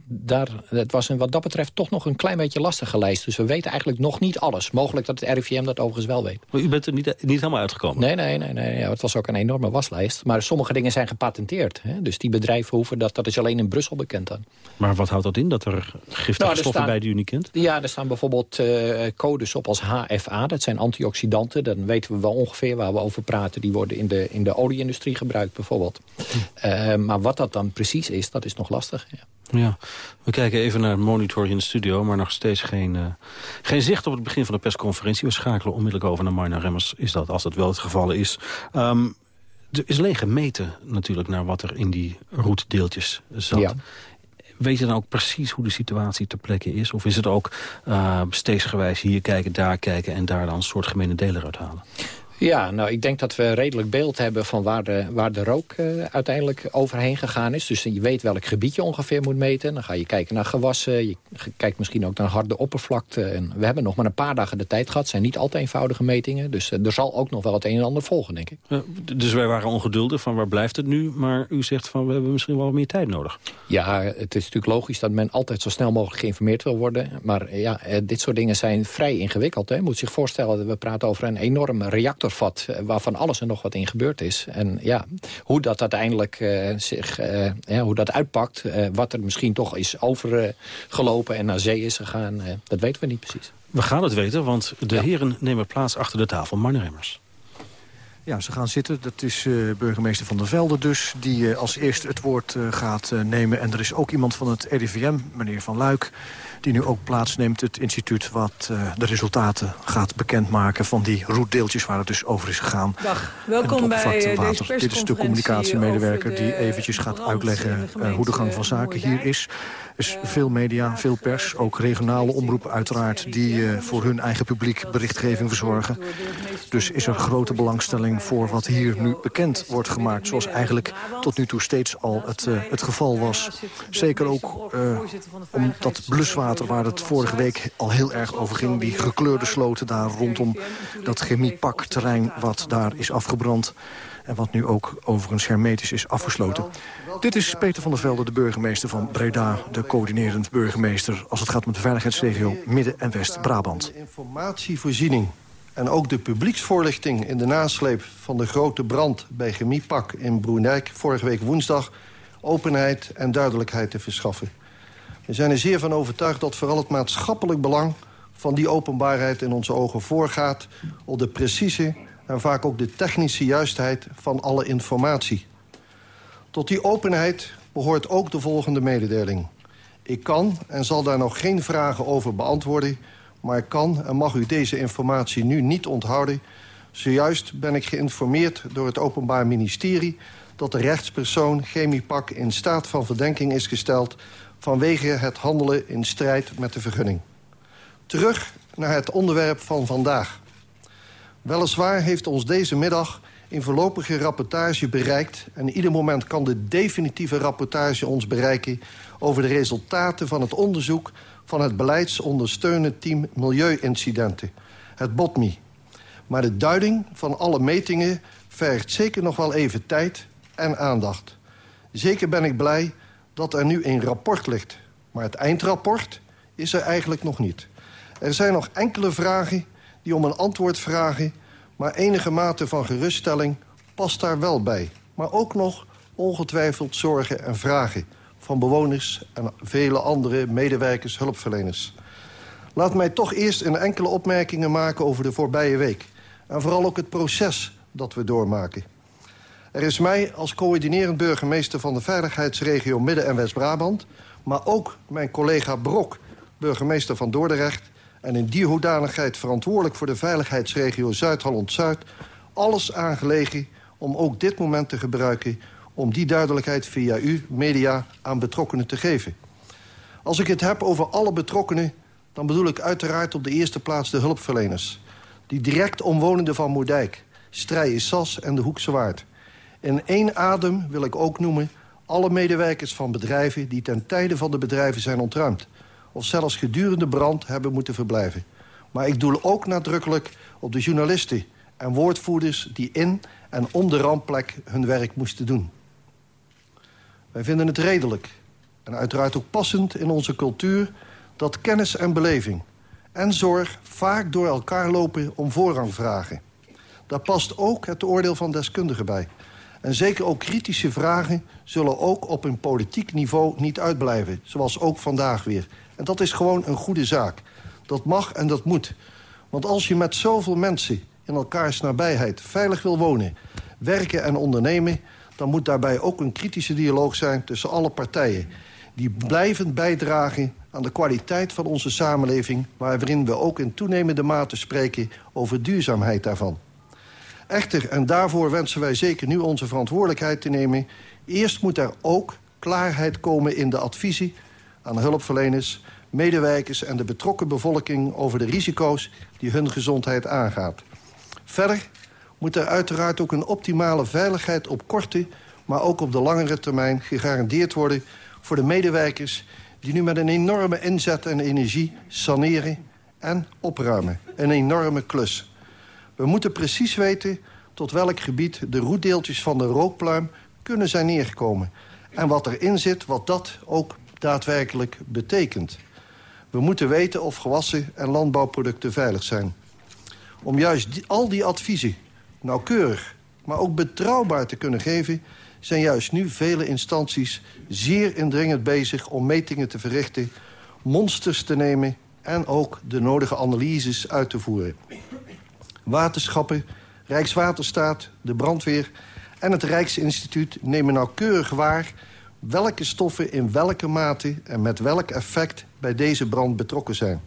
daar, het was een, wat dat betreft toch nog een klein beetje lastige lijst. Dus we weten eigenlijk nog niet alles. Mogelijk dat het RIVM dat overigens wel weet. Maar u bent er niet, niet helemaal uitgekomen? Nee, nee, nee. nee ja, het was ook een enorme waslijst. Maar sommige dingen zijn gepatenteerd. Hè? Dus die bedrijven hoeven dat... Dat is alleen in Brussel bekend dan. Maar wat houdt dat in, dat er giftige Nou, er stoffen staan- bij die u niet kent? Ja, er staan bijvoorbeeld eh, codes op als HFA. Dat zijn antioxidanten. Dan weten we wel ongeveer waar we over praten. Die worden in de, in de olieindustrie gebruikt bijvoorbeeld. Eh, maar wat dat dan precies is, dat is nog lastig. Ja. Ja, we kijken even naar een monitor in de studio... maar nog steeds geen, eh, geen zicht op het begin van de persconferentie. We schakelen onmiddellijk over naar Marna Remmers, is dat, als dat wel het geval is. Ehm, er is alleen gemeten natuurlijk naar wat er in die roetdeeltjes zat. Ja. Weet je dan ook precies hoe de situatie ter plekke is? Of is het ook uh, steeksgewijs hier kijken, daar kijken... en daar dan een soort gemene deler uithalen? Ja, nou, ik denk dat we redelijk beeld hebben van waar de, waar de rook uh, uiteindelijk overheen gegaan is. Dus je weet welk gebied je ongeveer moet meten. Dan ga je kijken naar gewassen. Je kijkt misschien ook naar harde oppervlakte. En we hebben nog maar een paar dagen de tijd gehad. Het zijn niet altijd eenvoudige metingen. Dus uh, er zal ook nog wel het een en ander volgen, denk ik. Uh, dus wij waren ongeduldig van waar blijft het nu? Maar u zegt van we hebben misschien wel meer tijd nodig. Ja, het is natuurlijk logisch dat men altijd zo snel mogelijk geïnformeerd wil worden. Maar ja, dit soort dingen zijn vrij ingewikkeld. Hè. Je moet zich voorstellen dat we praten over een enorme reactor vat waarvan alles en nog wat in gebeurd is. En ja, hoe dat uiteindelijk uh, zich, uh, ja, hoe dat uitpakt, uh, wat er misschien toch is overgelopen en naar zee is gegaan, dat weten we niet precies. We gaan het weten, want de ja. heren nemen plaats achter de tafel. Marne Remmers. Ja, ze gaan zitten. Dat is uh, burgemeester Van der Velde dus... die uh, als eerste het woord uh, gaat nemen. En er is ook iemand van het RIVM, meneer Van Luik... die nu ook plaatsneemt, het instituut... wat de resultaten gaat bekendmaken van die roetdeeltjes... waar het dus over is gegaan. Dag, welkom bij deze persconferentie. Dit is de communicatiemedewerker de die eventjes gaat uitleggen... hoe de gang van zaken hier is. Is veel media, veel pers, ook regionale omroepen uiteraard... die voor hun eigen publiek berichtgeving verzorgen. Dus is er grote belangstelling voor wat hier nu bekend wordt gemaakt. Zoals eigenlijk tot nu toe steeds al het, uh, het geval was. Zeker ook uh, om dat bluswater waar het vorige week al heel erg over ging. Die gekleurde sloten daar rondom dat chemiepakterrein wat daar is afgebrand. En wat nu ook overigens hermetisch is afgesloten. Dit is Peter van der Velde, de burgemeester van Breda. De coördinerend burgemeester als het gaat om de veiligheidsregio Midden- en West-Brabant. Informatievoorziening En ook de publieksvoorlichting in de nasleep van de grote brand bij Chemiepak in Broendijk vorige week woensdag openheid en duidelijkheid te verschaffen. We zijn er zeer van overtuigd dat vooral het maatschappelijk belang van die openbaarheid in onze ogen voorgaat op de precieze en vaak ook de technische juistheid van alle informatie. Tot die openheid behoort ook de volgende mededeling. Ik kan en zal daar nog geen vragen over beantwoorden... maar ik kan en mag u deze informatie nu niet onthouden. Zojuist ben ik geïnformeerd door het Openbaar Ministerie... dat de rechtspersoon Chemiepak in staat van verdenking is gesteld... vanwege het handelen in strijd met de vergunning. Terug naar het onderwerp van vandaag. Weliswaar heeft ons deze middag in voorlopige rapportage bereikt... en ieder moment kan de definitieve rapportage ons bereiken... over de resultaten van het onderzoek van het beleidsondersteunend team Milieuincidenten, het BOTMI. Maar de duiding van alle metingen vergt zeker nog wel even tijd en aandacht. Zeker ben ik blij dat er nu een rapport ligt. Maar het eindrapport is er eigenlijk nog niet. Er zijn nog enkele vragen die om een antwoord vragen... maar enige mate van geruststelling past daar wel bij. Maar ook nog ongetwijfeld zorgen en vragen... van bewoners en vele andere medewerkers, hulpverleners. Laat mij toch eerst een enkele opmerkingen maken over de voorbije week. En vooral ook het proces dat we doormaken. Er is mij als coördinerend burgemeester van de veiligheidsregio Midden- en West-Brabant... maar ook mijn collega Brok, burgemeester van Dordrecht en in die hoedanigheid verantwoordelijk voor de veiligheidsregio Zuid-Holland-Zuid... alles aangelegen om ook dit moment te gebruiken... om die duidelijkheid via u, media, aan betrokkenen te geven. Als ik het heb over alle betrokkenen... dan bedoel ik uiteraard op de eerste plaats de hulpverleners. Die direct omwonenden van Moerdijk, Strijen Sas en de Hoekse Waard. In één adem wil ik ook noemen alle medewerkers van bedrijven... die ten tijde van de bedrijven zijn ontruimd of zelfs gedurende brand hebben moeten verblijven. Maar ik doel ook nadrukkelijk op de journalisten en woordvoerders... die in en om de rampplek hun werk moesten doen. Wij vinden het redelijk en uiteraard ook passend in onze cultuur... dat kennis en beleving en zorg vaak door elkaar lopen om voorrang vragen. Daar past ook het oordeel van deskundigen bij. En zeker ook kritische vragen zullen ook op een politiek niveau niet uitblijven. Zoals ook vandaag weer. En dat is gewoon een goede zaak. Dat mag en dat moet. Want als je met zoveel mensen in elkaars nabijheid veilig wil wonen... werken en ondernemen... dan moet daarbij ook een kritische dialoog zijn tussen alle partijen... die blijvend bijdragen aan de kwaliteit van onze samenleving... waarin we ook in toenemende mate spreken over duurzaamheid daarvan. Echter, en daarvoor wensen wij zeker nu onze verantwoordelijkheid te nemen... eerst moet er ook klaarheid komen in de adviezen aan hulpverleners, medewerkers en de betrokken bevolking over de risico's die hun gezondheid aangaat. Verder moet er uiteraard ook een optimale veiligheid op korte, maar ook op de langere termijn gegarandeerd worden voor de medewerkers die nu met een enorme inzet en energie saneren en opruimen. Een enorme klus. We moeten precies weten tot welk gebied de roetdeeltjes van de rookpluim kunnen zijn neergekomen. En wat erin zit, wat dat ook daadwerkelijk betekent. We moeten weten of gewassen en landbouwproducten veilig zijn. Om juist al die adviezen nauwkeurig, maar ook betrouwbaar te kunnen geven... zijn juist nu vele instanties zeer indringend bezig om metingen te verrichten... monsters te nemen en ook de nodige analyses uit te voeren. Waterschappen, Rijkswaterstaat, de brandweer en het Rijksinstituut nemen nauwkeurig waar welke stoffen in welke mate en met welk effect bij deze brand betrokken zijn.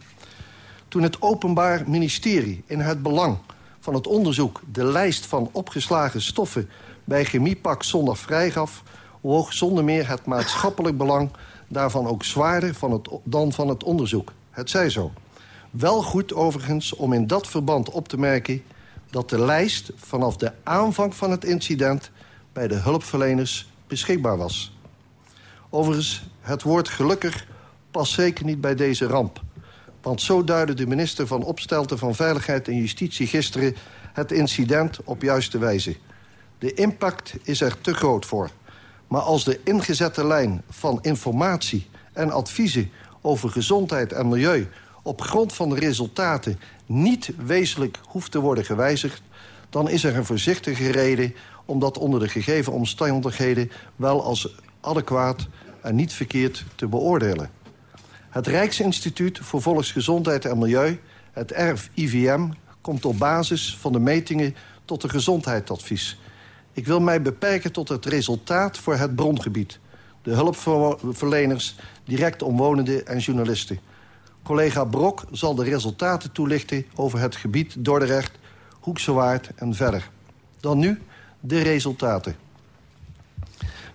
Toen het Openbaar Ministerie in het belang van het onderzoek... de lijst van opgeslagen stoffen bij Chemiepak zondag vrijgaf... woog zonder meer het maatschappelijk belang daarvan ook zwaarder van het, dan van het onderzoek. Het zij zo. Wel goed overigens om in dat verband op te merken... dat de lijst vanaf de aanvang van het incident bij de hulpverleners beschikbaar was. Overigens, het woord gelukkig past zeker niet bij deze ramp. Want zo duidde de minister van Opstelten van Veiligheid en Justitie gisteren... het incident op juiste wijze. De impact is er te groot voor. Maar als de ingezette lijn van informatie en adviezen over gezondheid en milieu... op grond van de resultaten niet wezenlijk hoeft te worden gewijzigd... dan is er een voorzichtige reden om dat onder de gegeven omstandigheden... wel als adequaat en niet verkeerd te beoordelen. Het Rijksinstituut voor Volksgezondheid en Milieu, het RIVM... komt op basis van de metingen tot een gezondheidsadvies. Ik wil mij beperken tot het resultaat voor het brongebied. De hulpverleners, direct omwonenden en journalisten. Collega Brok zal de resultaten toelichten over het gebied Dordrecht, Hoekse Waard en verder. Dan nu de resultaten.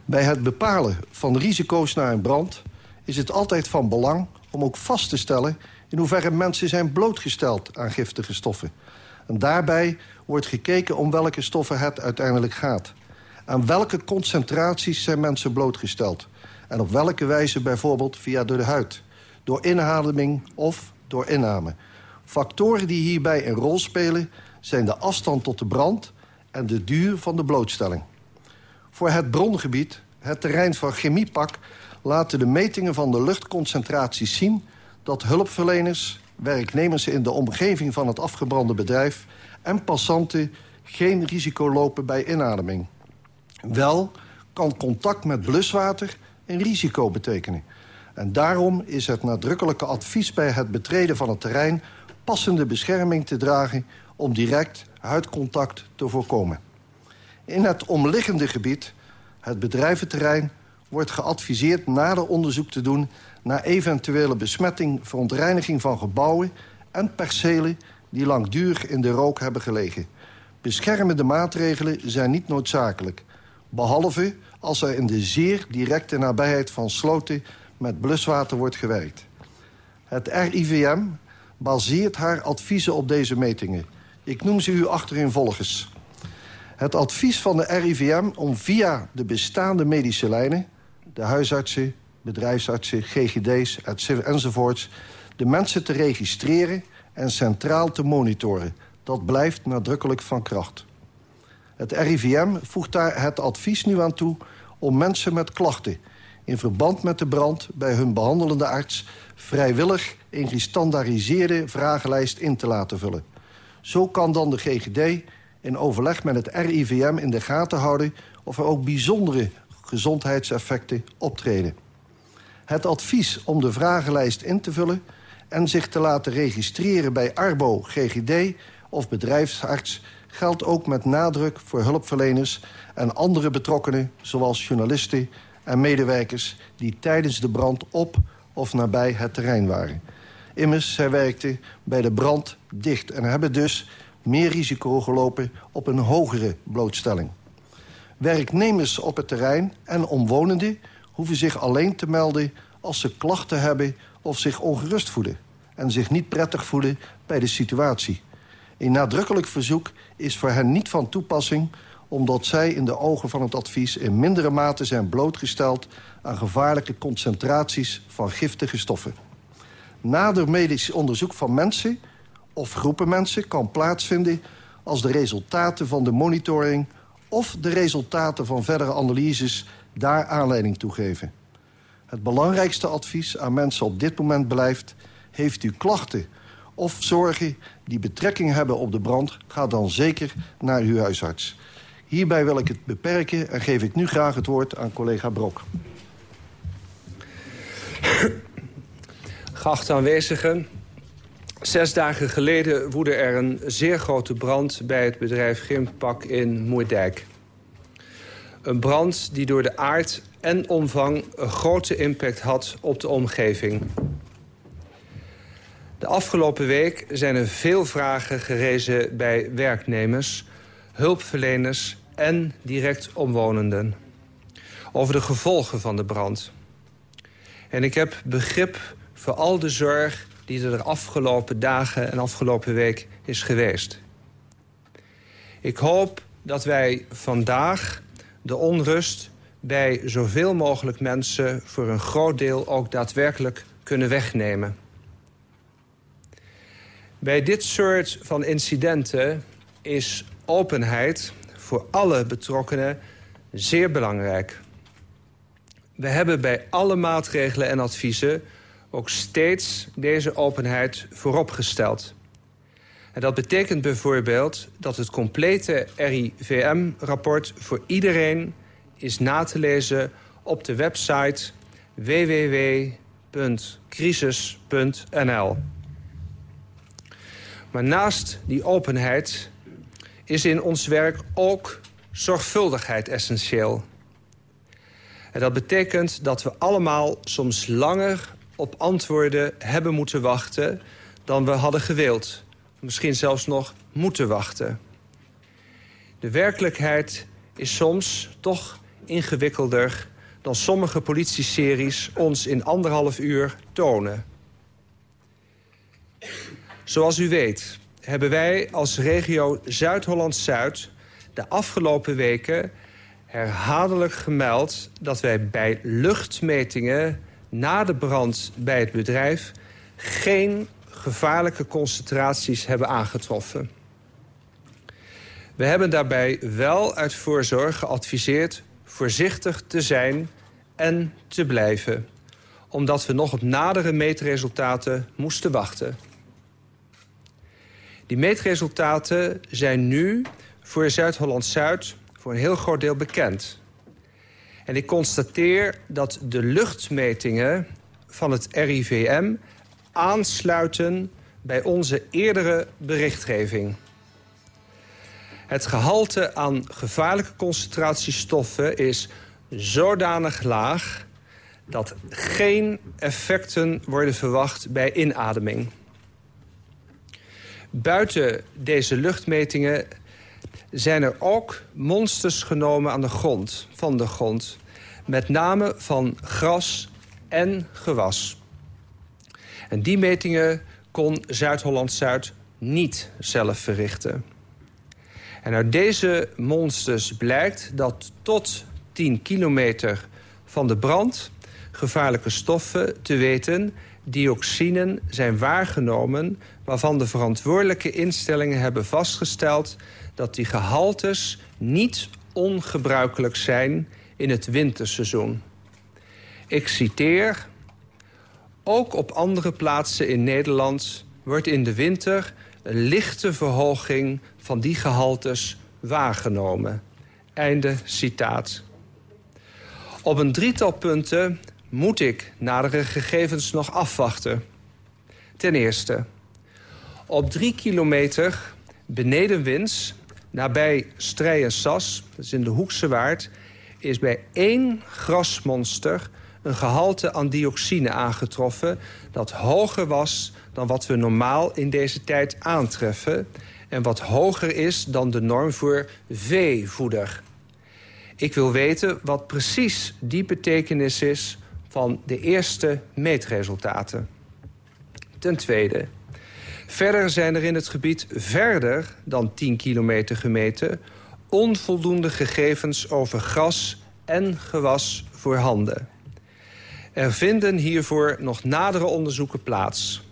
Bij het bepalen van risico's naar een brand is het altijd van belang om ook vast te stellen... in hoeverre mensen zijn blootgesteld aan giftige stoffen. En daarbij wordt gekeken om welke stoffen het uiteindelijk gaat. Aan welke concentraties zijn mensen blootgesteld? En op welke wijze bijvoorbeeld via door de huid? Door inademing of door inname? Factoren die hierbij een rol spelen zijn de afstand tot de brand en de duur van de blootstelling. Voor het brongebied, het terrein van chemiepak... laten de metingen van de luchtconcentraties zien... dat hulpverleners, werknemers in de omgeving van het afgebrande bedrijf... en passanten geen risico lopen bij inademing. Wel kan contact met bluswater een risico betekenen. En daarom is het nadrukkelijke advies bij het betreden van het terrein... passende bescherming te dragen om direct huidcontact te voorkomen. In het omliggende gebied, het bedrijventerrein... wordt geadviseerd nader onderzoek te doen... naar eventuele besmetting, verontreiniging van gebouwen... en percelen die langdurig in de rook hebben gelegen. Beschermende maatregelen zijn niet noodzakelijk... behalve als er in de zeer directe nabijheid van sloten... met bluswater wordt gewerkt. Het RIVM baseert haar adviezen op deze metingen... Ik noem ze u achterin volgens. Het advies van de RIVM om via de bestaande medische lijnen... de huisartsen, bedrijfsartsen, GGD's enzovoorts... de mensen te registreren en centraal te monitoren. Dat blijft nadrukkelijk van kracht. Het RIVM voegt daar het advies nu aan toe om mensen met klachten... in verband met de brand bij hun behandelende arts... vrijwillig een gestandaardiseerde vragenlijst in te laten vullen. Zo kan dan de GGD in overleg met het RIVM in de gaten houden... of er ook bijzondere gezondheidseffecten optreden. Het advies om de vragenlijst in te vullen... en zich te laten registreren bij Arbo, GGD of bedrijfsarts... geldt ook met nadruk voor hulpverleners en andere betrokkenen... zoals journalisten en medewerkers die tijdens de brand op of nabij het terrein waren. Immers, zij werkten bij de brand dicht en hebben dus meer risico gelopen op een hogere blootstelling. Werknemers op het terrein en omwonenden hoeven zich alleen te melden als ze klachten hebben of zich ongerust voelen en zich niet prettig voelen bij de situatie. Een nadrukkelijk verzoek is voor hen niet van toepassing omdat zij in de ogen van het advies in mindere mate zijn blootgesteld aan gevaarlijke concentraties van giftige stoffen. Nader medisch onderzoek van mensen of groepen mensen kan plaatsvinden... als de resultaten van de monitoring of de resultaten van verdere analyses daar aanleiding toe geven. Het belangrijkste advies aan mensen op dit moment blijft... heeft u klachten of zorgen die betrekking hebben op de brand... ga dan zeker naar uw huisarts. Hierbij wil ik het beperken en geef ik nu graag het woord aan collega Brok. Geachte aanwezigen, zes dagen geleden woedde er een zeer grote brand... bij het bedrijf Gimpak in Moerdijk. Een brand die door de aard en omvang een grote impact had op de omgeving. De afgelopen week zijn er veel vragen gerezen bij werknemers, hulpverleners en direct omwonenden over de gevolgen van de brand. En ik heb begrip voor al de zorg die er de afgelopen dagen en afgelopen week is geweest. Ik hoop dat wij vandaag de onrust bij zoveel mogelijk mensen... voor een groot deel ook daadwerkelijk kunnen wegnemen. Bij dit soort van incidenten is openheid voor alle betrokkenen zeer belangrijk. We hebben bij alle maatregelen en adviezen ook steeds deze openheid vooropgesteld. En dat betekent bijvoorbeeld dat het complete RIVM-rapport voor iedereen is na te lezen op de website www.crisis.nl. Maar naast die openheid is in ons werk ook zorgvuldigheid essentieel. En dat betekent dat we allemaal soms langer op antwoorden hebben moeten wachten dan we hadden gewild. Misschien zelfs nog moeten wachten. De werkelijkheid is soms toch ingewikkelder dan sommige politieseries ons in anderhalf uur tonen. Zoals u weet hebben wij als regio Zuid-Holland-Zuid... de afgelopen weken herhaaldelijk gemeld... dat wij bij luchtmetingen na de brand bij het bedrijf... geen gevaarlijke concentraties hebben aangetroffen. We hebben daarbij wel uit voorzorg geadviseerd voorzichtig te zijn en te blijven. Omdat we nog op nadere meetresultaten moesten wachten. Die meetresultaten zijn nu voor Zuid-Holland-Zuid voor een heel groot deel bekend. En ik constateer dat de luchtmetingen van het RIVM aansluiten bij onze eerdere berichtgeving. Het gehalte aan gevaarlijke concentratiestoffen is zodanig laag... dat geen effecten worden verwacht bij inademing. Buiten deze luchtmetingen zijn er ook monsters genomen aan de grond, van de grond. Met name van gras en gewas. En die metingen kon Zuid-Holland-Zuid niet zelf verrichten. En uit deze monsters blijkt dat tot 10 kilometer van de brand... gevaarlijke stoffen te weten, dioxinen, zijn waargenomen... waarvan de verantwoordelijke instellingen hebben vastgesteld... dat die gehaltes niet ongebruikelijk zijn in het winterseizoen. Ik citeer... Ook op andere plaatsen in Nederland wordt in de winter een lichte verhoging van die gehaltes waargenomen. Einde citaat. Op een drietal punten moet ik nadere gegevens nog afwachten. Ten eerste, op drie kilometer benedenwinds, nabij Strij en Sas, dat is in de Hoekse Waard... is bij één grasmonster een gehalte aan dioxine aangetroffen... dat hoger was dan wat we normaal in deze tijd aantreffen... en wat hoger is dan de norm voor veevoeder. Ik wil weten wat precies die betekenis is van de eerste meetresultaten. Ten tweede, verder zijn er in het gebied verder dan 10 kilometer gemeten... onvoldoende gegevens over gras en gewas voorhanden. Er vinden hiervoor nog nadere onderzoeken plaats.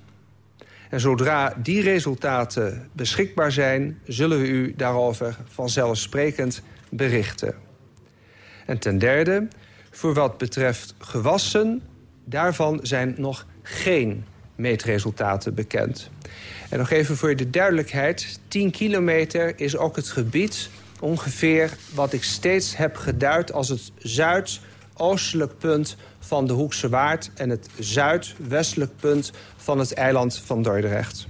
En zodra die resultaten beschikbaar zijn... zullen we u daarover vanzelfsprekend berichten. En ten derde, voor wat betreft gewassen... daarvan zijn nog geen meetresultaten bekend. En nog even voor de duidelijkheid... 10 kilometer is ook het gebied ongeveer wat ik steeds heb geduid... als het zuidoostelijk punt van de Hoekse Waard... en het zuidwestelijk punt van het eiland van Dordrecht.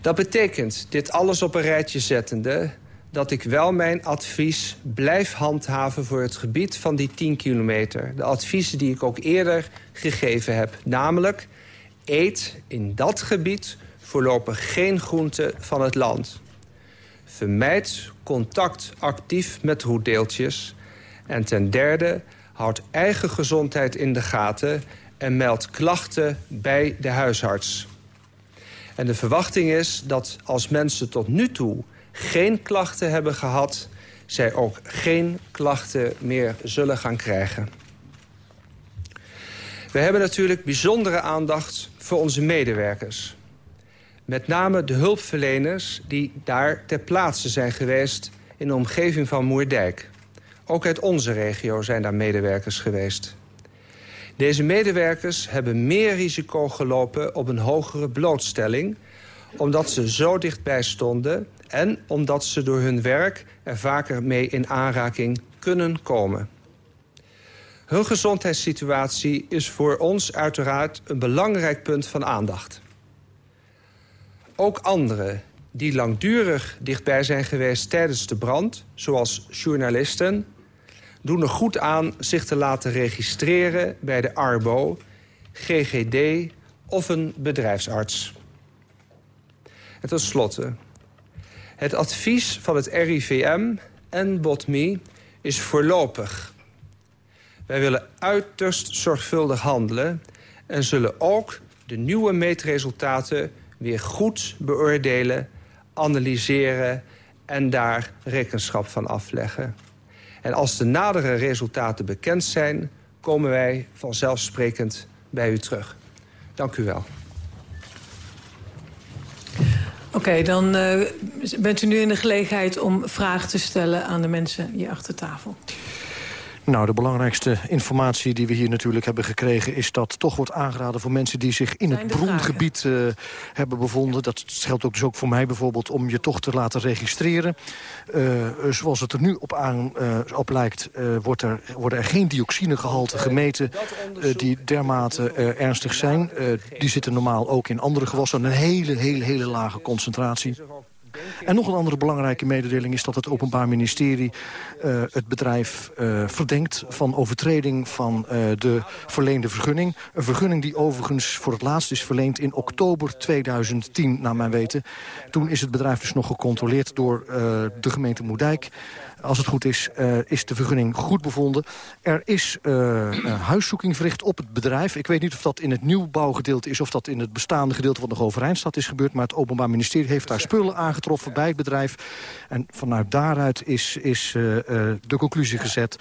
Dat betekent, dit alles op een rijtje zettende... dat ik wel mijn advies blijf handhaven voor het gebied van die 10 kilometer. De adviezen die ik ook eerder gegeven heb. Namelijk, eet in dat gebied voorlopig geen groente van het land. Vermijd contact actief met roetdeeltjes. En ten derde, houdt eigen gezondheid in de gaten... en meldt klachten bij de huisarts. En de verwachting is dat als mensen tot nu toe geen klachten hebben gehad... zij ook geen klachten meer zullen gaan krijgen. We hebben natuurlijk bijzondere aandacht voor onze medewerkers. Met name de hulpverleners die daar ter plaatse zijn geweest... in de omgeving van Moerdijk. Ook uit onze regio zijn daar medewerkers geweest. Deze medewerkers hebben meer risico gelopen op een hogere blootstelling... omdat ze zo dichtbij stonden en omdat ze door hun werk er vaker mee in aanraking kunnen komen. Hun gezondheidssituatie is voor ons uiteraard een belangrijk punt van aandacht. Ook anderen die langdurig dichtbij zijn geweest tijdens de brand... zoals journalisten, doen er goed aan zich te laten registreren... bij de ARBO, GGD of een bedrijfsarts. En tenslotte, het advies van het RIVM en BOTMI is voorlopig. Wij willen uiterst zorgvuldig handelen... en zullen ook de nieuwe meetresultaten weer goed beoordelen, analyseren en daar rekenschap van afleggen. En als de nadere resultaten bekend zijn, komen wij vanzelfsprekend bij u terug. Dank u wel. Oké, dan uh, bent u nu in de gelegenheid om vragen te stellen aan de mensen hier achter tafel. Nou, de belangrijkste informatie die we hier natuurlijk hebben gekregen... is dat toch wordt aangeraden voor mensen die zich in het brongebied uh, hebben bevonden. Dat geldt ook dus ook voor mij bijvoorbeeld om je toch te laten registreren. Uh, zoals het er nu op, aan, uh, op lijkt, wordt er, worden er geen dioxinegehalten gemeten... die dermate ernstig zijn. die zitten normaal ook in andere gewassen. Een hele, hele, hele lage concentratie. En nog een andere belangrijke mededeling is dat het Openbaar Ministerie uh, het bedrijf uh, verdenkt van overtreding van uh, de verleende vergunning. Een vergunning die overigens voor het laatst is verleend in oktober 2010, naar mijn weten. Toen is het bedrijf dus nog gecontroleerd door de gemeente Moerdijk. Als het goed is, uh, is de vergunning goed bevonden. Er is uh, huiszoeking verricht op het bedrijf. Ik weet niet of dat in het nieuwbouwgedeelte is... of dat in het bestaande gedeelte wat nog overeind staat is gebeurd. Maar het Openbaar Ministerie heeft daar spullen aangetroffen bij het bedrijf. En vanuit daaruit is, is uh, de conclusie gezet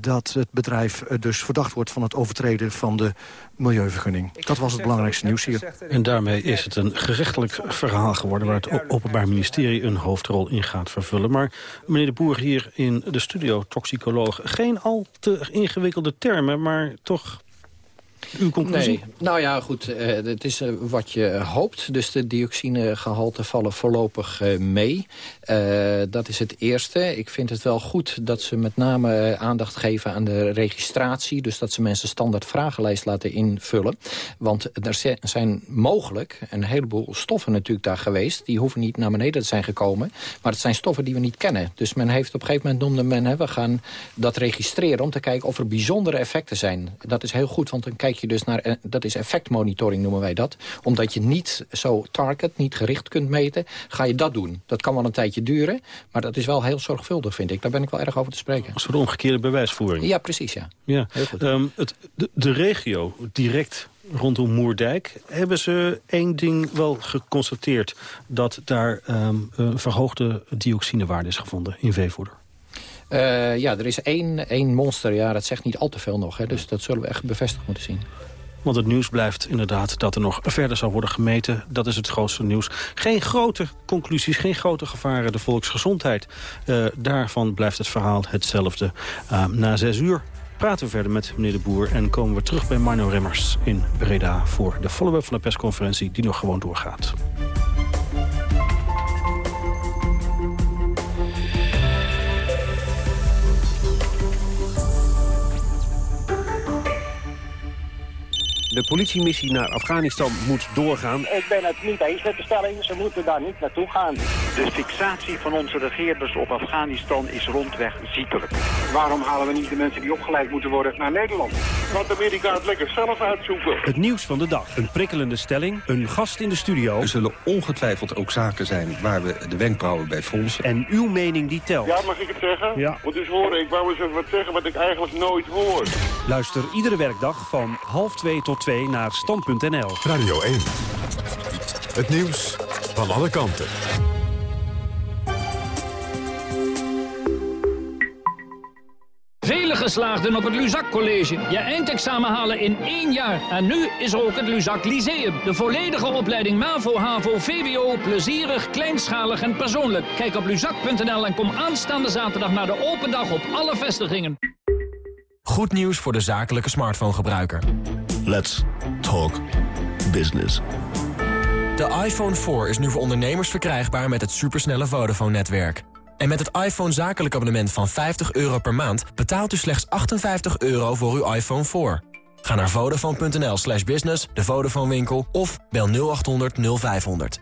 dat het bedrijf dus verdacht wordt van het overtreden van de milieuvergunning. Dat was het belangrijkste nieuws hier. En daarmee is het een gerechtelijk verhaal geworden... waar het Openbaar Ministerie een hoofdrol in gaat vervullen. Maar meneer de Boer hier in de studio, toxicoloog... geen al te ingewikkelde termen, maar toch uw conclusie? Nee. Nou ja, goed. Uh, het is uh, wat je hoopt. Dus de dioxinegehalte vallen voorlopig uh, mee. dat is het eerste. Ik vind het wel goed dat ze met name aandacht geven aan de registratie. Dus dat ze mensen standaard vragenlijst laten invullen. Want er zijn mogelijk een heleboel stoffen natuurlijk daar geweest. Die hoeven niet naar beneden te zijn gekomen. Maar het zijn stoffen die we niet kennen. Dus men heeft op een gegeven moment noemde men... Hè, we gaan dat registreren om te kijken of er bijzondere effecten zijn. Dat is heel goed, want dan kijk je dus naar, dat is effectmonitoring noemen wij dat. Omdat je niet zo target, niet gericht kunt meten, ga je dat doen. Dat kan wel een tijdje duren, maar dat is wel heel zorgvuldig, vind ik. Daar ben ik wel erg over te spreken. Een soort omgekeerde bewijsvoering. Ja, precies, ja. ja. Heel goed. Um, het, de, de regio, direct rondom Moerdijk... hebben ze één ding wel geconstateerd... dat daar um, een verhoogde dioxinewaarde is gevonden in veevoeder. Uh, ja, er is één, één monster. Ja, dat zegt niet al te veel nog. Hè, dus dat zullen we echt bevestigd moeten zien. Want het nieuws blijft inderdaad dat er nog verder zal worden gemeten. Dat is het grootste nieuws. Geen grote conclusies, geen grote gevaren. De volksgezondheid, uh, daarvan blijft het verhaal hetzelfde. Uh, na zes uur praten we verder met meneer De Boer... en komen we terug bij Marno Remmers in Breda... voor de follow-up van de persconferentie die nog gewoon doorgaat. De politiemissie naar Afghanistan moet doorgaan. Ik ben het niet eens met de stelling. Ze moeten daar niet naartoe gaan. De fixatie van onze regeerders op Afghanistan is rondweg ziekelijk. Waarom halen we niet de mensen die opgeleid moeten worden naar Nederland? Want Amerika het lekker zelf uitzoeken. Het nieuws van de dag. Een prikkelende stelling. Een gast in de studio. Er zullen ongetwijfeld ook zaken zijn waar we de wenkbrauwen bij fronsen. En uw mening die telt. Ja, mag ik het zeggen? Ja. Want dus horen, ik wou eens even wat zeggen wat ik eigenlijk nooit hoor. Luister iedere werkdag van half twee tot 2 naar stand.nl. Radio 1. Het nieuws van alle kanten. Vele geslaagden op het Luzak College. Je eindexamen halen in één jaar. En nu is er ook het Luzak Lyceum. De volledige opleiding MAVO, HAVO, VWO, plezierig, kleinschalig en persoonlijk. Kijk op luzak.nl en kom aanstaande zaterdag naar de open dag op alle vestigingen. Goed nieuws voor de zakelijke smartphone-gebruiker. Let's talk business. De iPhone 4 is nu voor ondernemers verkrijgbaar met het supersnelle Vodafone-netwerk. En met het iPhone zakelijk abonnement van 50 euro per maand... betaalt u slechts 58 euro voor uw iPhone 4. Ga naar vodafone.nl slash business, de Vodafone winkel... of bel 0800 0500.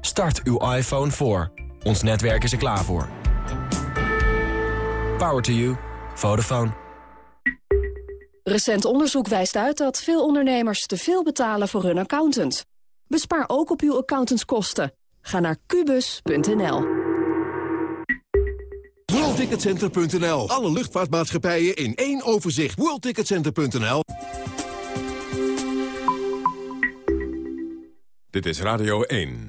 Start uw iPhone 4. Ons netwerk is er klaar voor. Power to you. Vodafone. Recent onderzoek wijst uit dat veel ondernemers te veel betalen voor hun accountant. Bespaar ook op uw accountantskosten. Ga naar kubus.nl. WorldTicketCenter.nl. Alle luchtvaartmaatschappijen in één overzicht. WorldTicketCenter.nl. Dit is Radio 1.